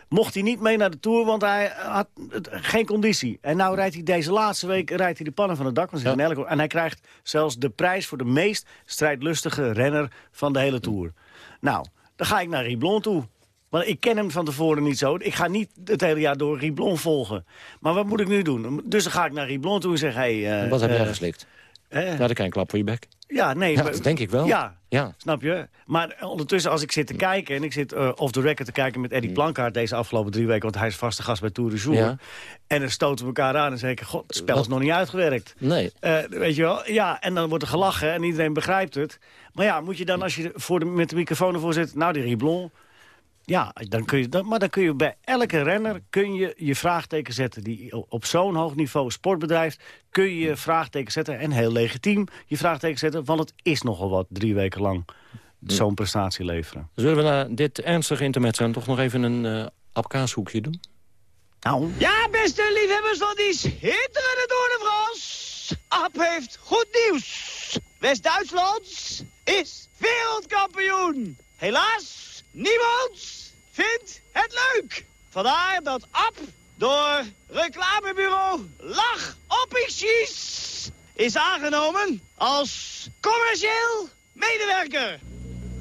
mocht hij niet mee naar de Tour... want hij had geen conditie. En nou rijdt hij deze laatste week rijdt hij de pannen van het dak. Want in elke- en hij krijgt zelfs de prijs voor de meest strijdlustige renner van de hele Tour. Nou, dan ga ik naar Riblon toe. Want ik ken hem van tevoren niet zo. Ik ga niet het hele jaar door Riblon volgen. Maar wat moet ik nu doen? Dus dan ga ik naar Riblon toe en zeg... Hey, eh,
Wat heb jij
eh,
geslikt?
eh,
Ja, dan krijg je een klap voor je bek.
ja, nee.
Ja,
maar-
dat denk ik wel.
Ja,
Ja.
snap je? Maar ondertussen, als ik zit te kijken... en ik zit eh off the record te kijken met Eddie Plankaart... deze afgelopen drie weken, want hij is vaste gast bij Tour de Jour.
Ja.
En dan stoten we elkaar aan en zeggen... god, het spel is nog niet uitgewerkt.
Nee.
Weet je wel? Ja, en dan wordt er gelachen en iedereen begrijpt het. Maar ja, moet je dan als je voor de, met de microfoon ervoor zit... nou, die Riblon... Ja, dan kun je, dan, maar dan kun je bij elke renner kun je, je vraagteken zetten... die op zo'n hoog niveau sport bedrijft... kun je je vraagteken zetten en heel legitiem je vraagteken zetten... want het is nogal wat drie weken lang zo'n prestatie leveren.
Zullen we na dit ernstige intermezzo toch nog even een eh apkaashoekje doen?
Nou,
Ja, beste liefhebbers van die schitterende Tour de France. Ab heeft goed nieuws. West-Duitsland is wereldkampioen. Helaas, niemand vindt het leuk. Vandaar dat Ab door reclamebureau Lach Oppixies is aangenomen als commercieel medewerker.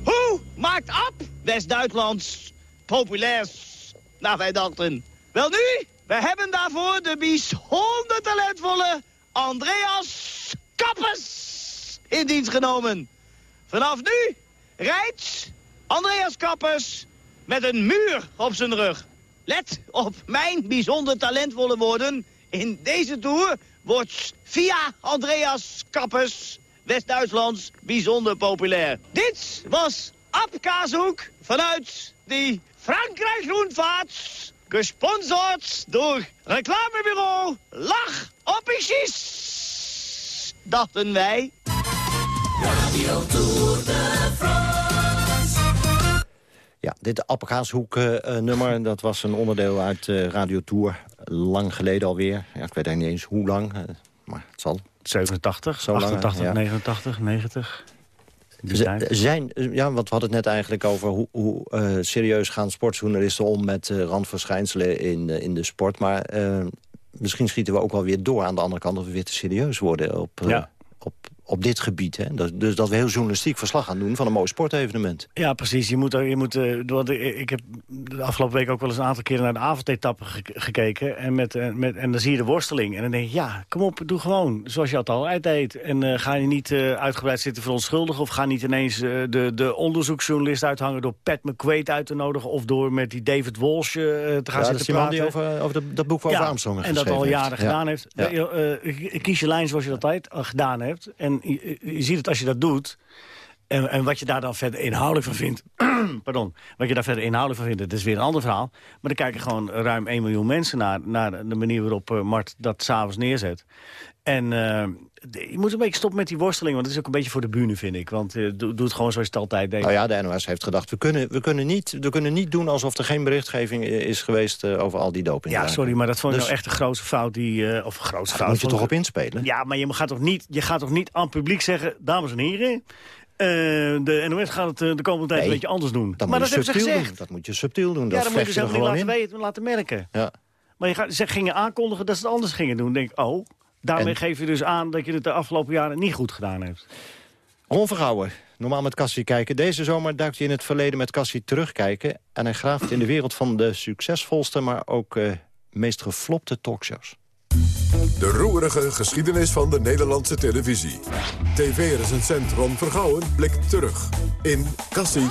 Hoe maakt Ab West-Duitslands populairs? Nou, wij dachten. Wel nu, we hebben daarvoor de bijzonder talentvolle Andreas Kappers in dienst genomen. Vanaf nu rijdt Andreas Kappers met een muur op zijn rug. Let op mijn bijzonder talentvolle woorden. In deze tour wordt via Andreas Kappers West-Duitslands bijzonder populair. Dit was Abkazoek vanuit die Frankrijk Rundvaart. Gesponsord door reclamebureau Lach Oppicies. Dachten wij.
Radio
Ja, dit Appelkaashoek-nummer, dat was een onderdeel uit uh, Radio Tour. Lang geleden alweer. Ja, ik weet eigenlijk niet eens hoe lang, uh, maar het zal.
87,
Zo lang,
88,
ja.
89, 90. Die
Z-
tijd.
Zijn, eh, ja, want we hadden het net eigenlijk over hoe, hoe eh, serieus gaan sportjournalisten om met eh, randverschijnselen in, eh, in de sport. Maar eh, misschien schieten we ook wel weer door aan de andere kant dat we weer te serieus worden op, eh,
Ja.
Op, dit gebied. Hè? Dat, dus dat we heel journalistiek verslag gaan doen van een mooi sportevenement.
Ja, precies. Je moet, je moet, eh, want ik ik heb de afgelopen week ook wel eens een aantal keren naar de avondetappen ge- gekeken. En, met, eh, met, en dan zie je de worsteling. En dan denk je, ja, kom op, doe gewoon zoals je het al uitdeed. En eh, ga je niet eh, uitgebreid zitten verontschuldigen. Of ga niet ineens eh, de, de onderzoeksjournalist uithangen door Pat McQuaid uit te nodigen. Of door met die David Walsh eh, te gaan
Ja,
zitten
die
praten.
over, over de- dat boek van
Ja,
Armstrong
en dat al jaren
heeft.
gedaan
Ja.
heeft.
Ja.
Eh, eh, kies je lijn zoals je dat altijd al gedaan hebt. En je, ziet het als je dat doet. En, en wat je daar dan verder inhoudelijk van vindt... pardon, wat je daar verder inhoudelijk van vindt, dat is weer een ander verhaal. Maar er kijken gewoon ruim 1 miljoen mensen naar, naar de manier waarop eh, Mart dat s'avonds neerzet. En eh, je moet een beetje stoppen met die worsteling, want het is ook een beetje voor de bühne, vind ik. Want eh, doe, doe het gewoon zoals je het altijd deed.
Nou ja, de NOS heeft gedacht, we kunnen, we kunnen, niet, we kunnen niet doen alsof er geen berichtgeving is geweest eh, over al die doping.
Ja, sorry, maar dat vond ik
Dus-
nou echt een grootste fout. Die, eh, of een
Daar
fout.
moet je toch
ik-
op inspelen?
Ja, maar je gaat toch niet, je gaat toch niet aan het publiek zeggen... dames en heren, eh, de NOS gaat het eh, de komende tijd
Nee,
een beetje anders doen.
Dat
maar
moet
dat
je
hebben ze
subtiel
gezegd.
doen. Dat moet je subtiel doen.
Ja,
Dat
dan moet je
vecht
ze
je
helemaal niet laten
in.
weten, laten merken.
Ja.
Maar je gaat, ze gingen aankondigen dat ze het anders gingen doen. denk ik, oh, daarmee
En-
geef je dus aan... dat je het de afgelopen jaren niet goed gedaan hebt.
Ron Vergouwen, normaal met Cassie kijken. Deze zomer duikt hij in het verleden met Cassie terugkijken. En hij graaft in de wereld van de succesvolste... maar ook eh, meest geflopte talkshows.
De roerige geschiedenis van de Nederlandse televisie. TV-recensent Ron Vergouwen blikt terug in Cassie.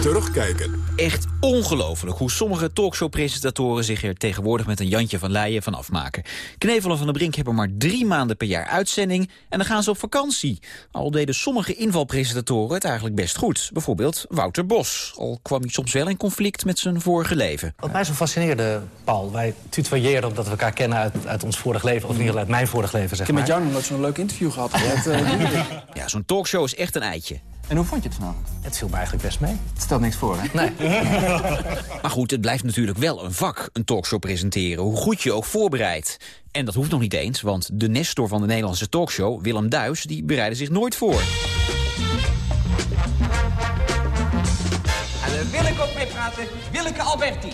Terugkijken.
Echt ongelooflijk hoe sommige talkshow-presentatoren zich er tegenwoordig met een Jantje van Leijen van afmaken. Knevel en Van der Brink hebben maar drie maanden per jaar uitzending en dan gaan ze op vakantie. Al deden sommige invalpresentatoren het eigenlijk best goed. Bijvoorbeeld Wouter Bos, al kwam hij soms wel in conflict met zijn vorige leven.
Wat mij zo fascineerde, Paul, wij tutoyeren omdat we elkaar kennen uit, uit ons vorig leven, of in ieder geval uit mijn vorig leven, zeg
Ik heb met jou nog nooit zo'n leuk interview gehad. Eh,
Ja, zo'n talkshow is echt een eitje.
En hoe vond je het vanavond?
Het viel me eigenlijk best mee.
Het stelt niks voor, hè?
Nee.
Maar goed, het blijft natuurlijk wel een vak, een talkshow presenteren, hoe goed je ook voorbereidt. En dat hoeft nog niet eens, want de nestor van de Nederlandse talkshow, Willem Duis, die bereidde zich nooit voor.
En daar wil ik ook mee praten. Willeke Alberti.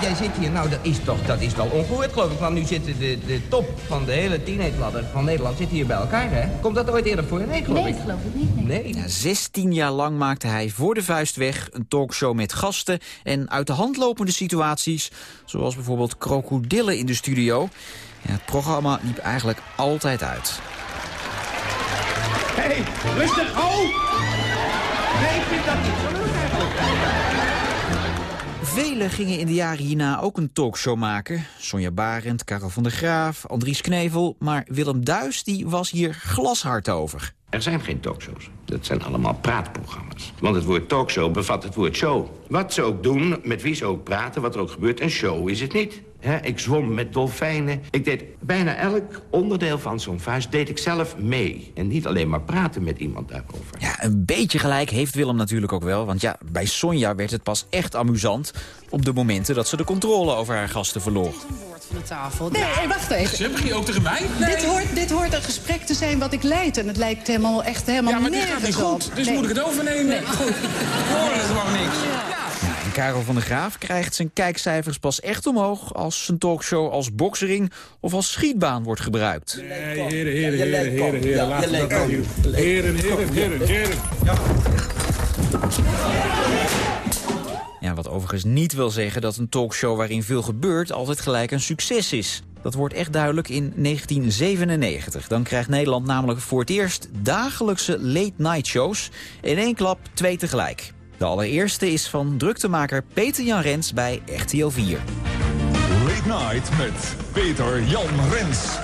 Jij zit hier, nou dat is toch, dat is wel ongehoord geloof ik. Want nu zitten de, de top van de hele teenage-ladder van Nederland zit hier bij elkaar, hè? Komt dat ooit eerder voor? Nee, geloof
Nee,
ik.
geloof ik niet. Nee.
Nee.
Ja, 16 jaar lang maakte hij voor de vuist weg een talkshow met gasten en uit de hand lopende situaties, zoals bijvoorbeeld krokodillen in de studio. Ja, het programma liep eigenlijk altijd uit.
Hé, hey, rustig, oh! Nee, ik vind dat niet zo leuk eigenlijk.
Velen gingen in de jaren hierna ook een talkshow maken. Sonja Barend, Karel van der Graaf, Andries Knevel. Maar Willem Duis die was hier glashard over.
Er zijn geen talkshows. Dat zijn allemaal praatprogramma's. Want het woord talkshow bevat het woord show. Wat ze ook doen, met wie ze ook praten, wat er ook gebeurt... een show is het niet. Hè, ik zwom met dolfijnen. Ik deed bijna elk onderdeel van zo'n vuist deed ik zelf mee. En niet alleen maar praten met iemand daarover.
Ja, een beetje gelijk heeft Willem natuurlijk ook wel. Want ja, bij Sonja werd het pas echt amusant... op de momenten dat ze de controle over haar gasten verloor.
van de tafel.
Nee, hey, wacht even.
Ze begin je ook tegen mij?
Dit, hoort, dit hoort een gesprek te zijn wat ik leid. En het lijkt helemaal, echt helemaal
Ja, maar dit
nergens
gaat niet goed. Dus
Nee.
moet ik het overnemen?
Nee, goed.
Ik hoor er gewoon niks.
Ja, Karel van der Graaf krijgt zijn kijkcijfers pas echt omhoog... als zijn talkshow als boksering of als schietbaan wordt gebruikt.
Nee, heren, heren, heren, heren, heren. Laten we dat doen. Heren, heren, heren, heren.
Ja, wat overigens niet wil zeggen dat een talkshow waarin veel gebeurt... altijd gelijk een succes is. Dat wordt echt duidelijk in 1997. Dan krijgt Nederland namelijk voor het eerst dagelijkse late-night shows... in één klap twee tegelijk. De allereerste is van druktemaker Peter Jan Rens bij RTL 4.
Late Night met Peter Jan Rens.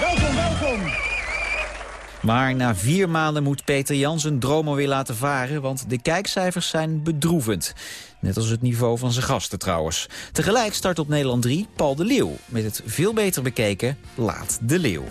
Welkom, welkom.
Maar na vier maanden moet Peter Jan zijn droom alweer laten varen... want de kijkcijfers zijn bedroevend. Net als het niveau van zijn gasten trouwens. Tegelijk start op Nederland 3 Paul de Leeuw... met het veel beter bekeken Laat de Leeuw.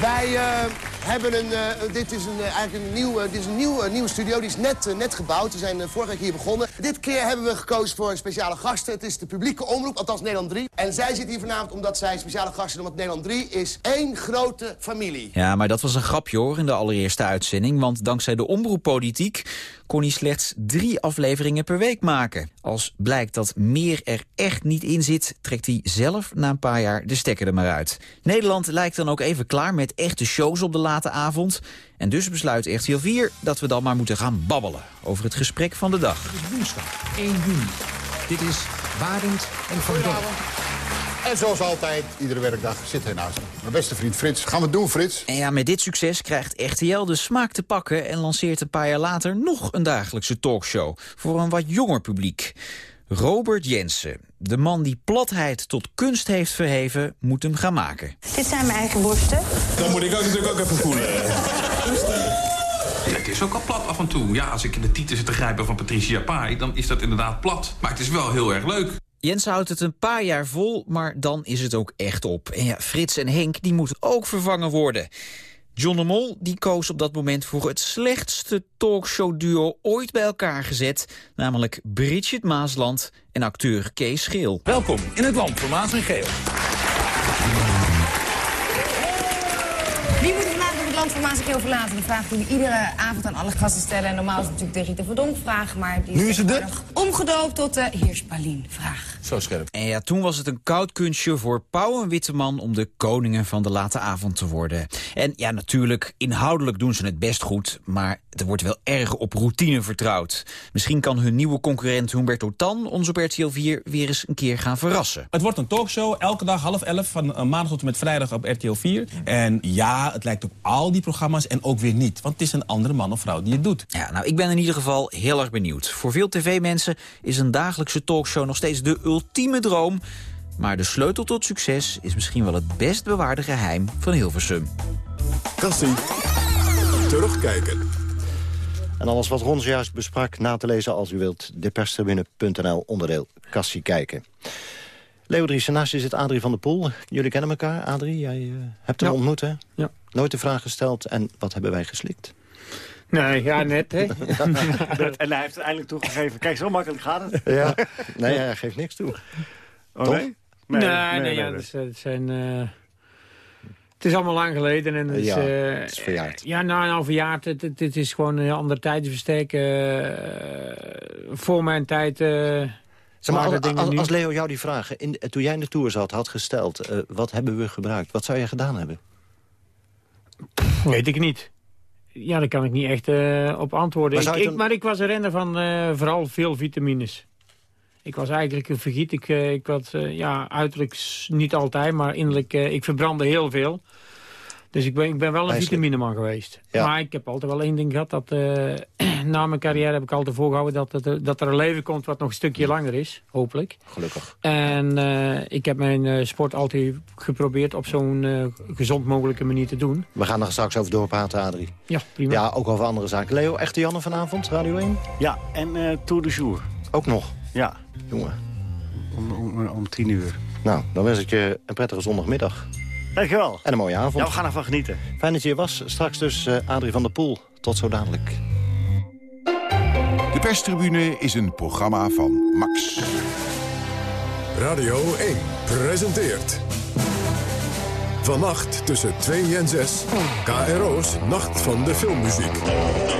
Wij eh, hebben een, eh, dit is een, eh, eigenlijk een, nieuw, eh, dit is een nieuw, nieuwe studio, die is net, net gebouwd. We zijn vorige week hier begonnen. Dit keer hebben we gekozen voor een speciale gasten. Het is de publieke omroep, althans Nederland 3. En zij zit hier vanavond omdat zij speciale gasten want Nederland 3 is één grote familie.
Ja, maar dat was een grapje hoor in de allereerste uitzending... want dankzij de omroeppolitiek kon hij slechts drie afleveringen per week maken. Als blijkt dat meer er echt niet in zit... trekt hij zelf na een paar jaar de stekker er maar uit. Nederland lijkt dan ook even klaar met echte shows op de late avond... en dus besluit RTL 4 dat we dan maar moeten gaan babbelen... over het gesprek van de dag.
Het is woensdag 1 juni. Dit is Barend en Van Dorp.
En zoals altijd, iedere werkdag zit hij naast me. Mijn beste vriend Frits. Gaan we het doen, Frits?
En ja, met dit succes krijgt RTL de smaak te pakken... en lanceert een paar jaar later nog een dagelijkse talkshow... voor een wat jonger publiek. Robert Jensen, de man die platheid tot kunst heeft verheven... moet hem gaan maken.
Dit zijn mijn eigen borsten.
Dan moet ik ook natuurlijk ook even voelen.
Ja, het is ook al plat af en toe. Ja, als ik in de titel zit te grijpen van Patricia Pai... dan is dat inderdaad plat. Maar het is wel heel erg leuk.
Jens houdt het een paar jaar vol, maar dan is het ook echt op. En ja, Frits en Henk die moeten ook vervangen worden. John de Mol die koos op dat moment voor het slechtste talkshow-duo ooit bij elkaar gezet. Namelijk Bridget Maasland en acteur Kees Scheel.
Welkom in het land van Maas en Geel.
Wie moet land van Maas en Keel verlaten? De vraag die we iedere avond aan alle gasten stellen. En normaal is het natuurlijk de Rita Verdonk vraag, maar die
Nu is het de-
tegenwoordig omgedoopt tot de Heerspalien vraag.
Zo scherp.
En ja, toen was het een koud kunstje voor Pauw en Witteman... om de koningen van de late avond te worden. En ja, natuurlijk, inhoudelijk doen ze het best goed... maar er wordt wel erg op routine vertrouwd. Misschien kan hun nieuwe concurrent Humberto Tan... ons op RTL 4 weer eens een keer gaan verrassen.
Het wordt een talkshow, elke dag half elf, van eh, maandag tot en met vrijdag op RTL 4. En ja, het lijkt op al die programma's en ook weer niet. Want het is een andere man of vrouw die het doet.
Ja, nou, ik ben in ieder geval heel erg benieuwd. Voor veel tv-mensen is een dagelijkse talkshow nog steeds de ultieme droom... maar de sleutel tot succes is misschien wel het best bewaarde geheim van Hilversum.
Kassie. Terugkijken.
En alles wat Ron juist besprak na te lezen als u wilt. Deperstribune.nl onderdeel Kassie kijken. Leo Driessen, naast je zit Adrie van der Poel. Jullie kennen elkaar, Adrie. Jij eh, hebt hem
Ja.
ontmoet, hè?
Ja.
Nooit de vraag gesteld. En wat hebben wij geslikt?
Nee, ja, net, hè?
en hij heeft het eindelijk toegegeven. Kijk, zo makkelijk gaat het.
Ja. Nee, hij geeft niks toe.
Oh, nee?
Nee,
Nee,
nee,
nee,
ja, dat is- het zijn... eh, het is allemaal lang geleden en het is...
Ja,
eh,
het is verjaard.
Ja, nou, nou verjaard. Het, het, het is gewoon een andere tijdsversteek. eh, voor mijn tijd... eh
Zeg maar, als, Leo jou die vragen, in, toen jij in de Tour zat, had gesteld... eh, wat hebben we gebruikt? Wat zou je gedaan hebben?
Weet ik niet. Ja, daar kan ik niet echt eh, op antwoorden.
Maar
Ik,
dan-
maar ik was een renner van eh, vooral veel vitamines. Ik was eigenlijk een vergiet. Ik, eh, ik was, eh, ja, uiterlijk niet altijd, maar innerlijk, eh, ik verbrandde heel veel. Dus ik ben, ik ben wel een vitamineman geweest.
Ja.
Maar ik heb altijd wel één ding gehad. Dat, eh, na mijn carrière heb ik altijd voorgehouden dat, het, dat er een leven komt wat nog een stukje langer is. Hopelijk.
Gelukkig.
En eh, ik heb mijn eh, sport altijd geprobeerd op zo'n eh, gezond mogelijke manier te doen.
We gaan er straks over doorpraten, Adrie.
Ja, prima.
Ja, ook over andere zaken. Leo, echte Janne vanavond, Radio 1?
Ja, en eh Tour de Jour.
Ook nog?
Ja.
Jongen.
Om, om, om tien uur.
Nou, dan wens ik je een prettige zondagmiddag.
Dankjewel.
En een mooie avond.
Ja, we gaan ervan genieten.
Fijn dat je hier was. Straks dus eh, Adrie van der Poel. Tot zo dadelijk.
De perstribune is een programma van Max.
Radio 1 presenteert. Vannacht tussen 2 en 6. KRO's Nacht van de Filmmuziek.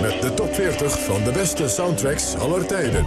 Met de top 40 van de beste soundtracks aller tijden.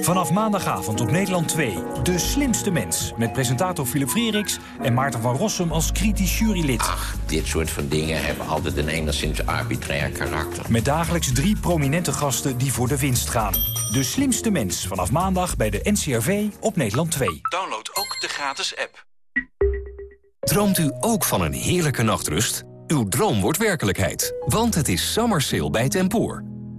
Vanaf maandagavond op Nederland 2, De Slimste Mens. Met presentator Philip Freeriks en Maarten van Rossum als kritisch jurylid.
Ach, dit soort van dingen hebben altijd een enigszins arbitrair karakter.
Met dagelijks drie prominente gasten die voor de winst gaan. De Slimste Mens, vanaf maandag bij de NCRV op Nederland 2.
Download ook de gratis app.
Droomt u ook van een heerlijke nachtrust? Uw droom wordt werkelijkheid, want het is summer sale bij Tempoor.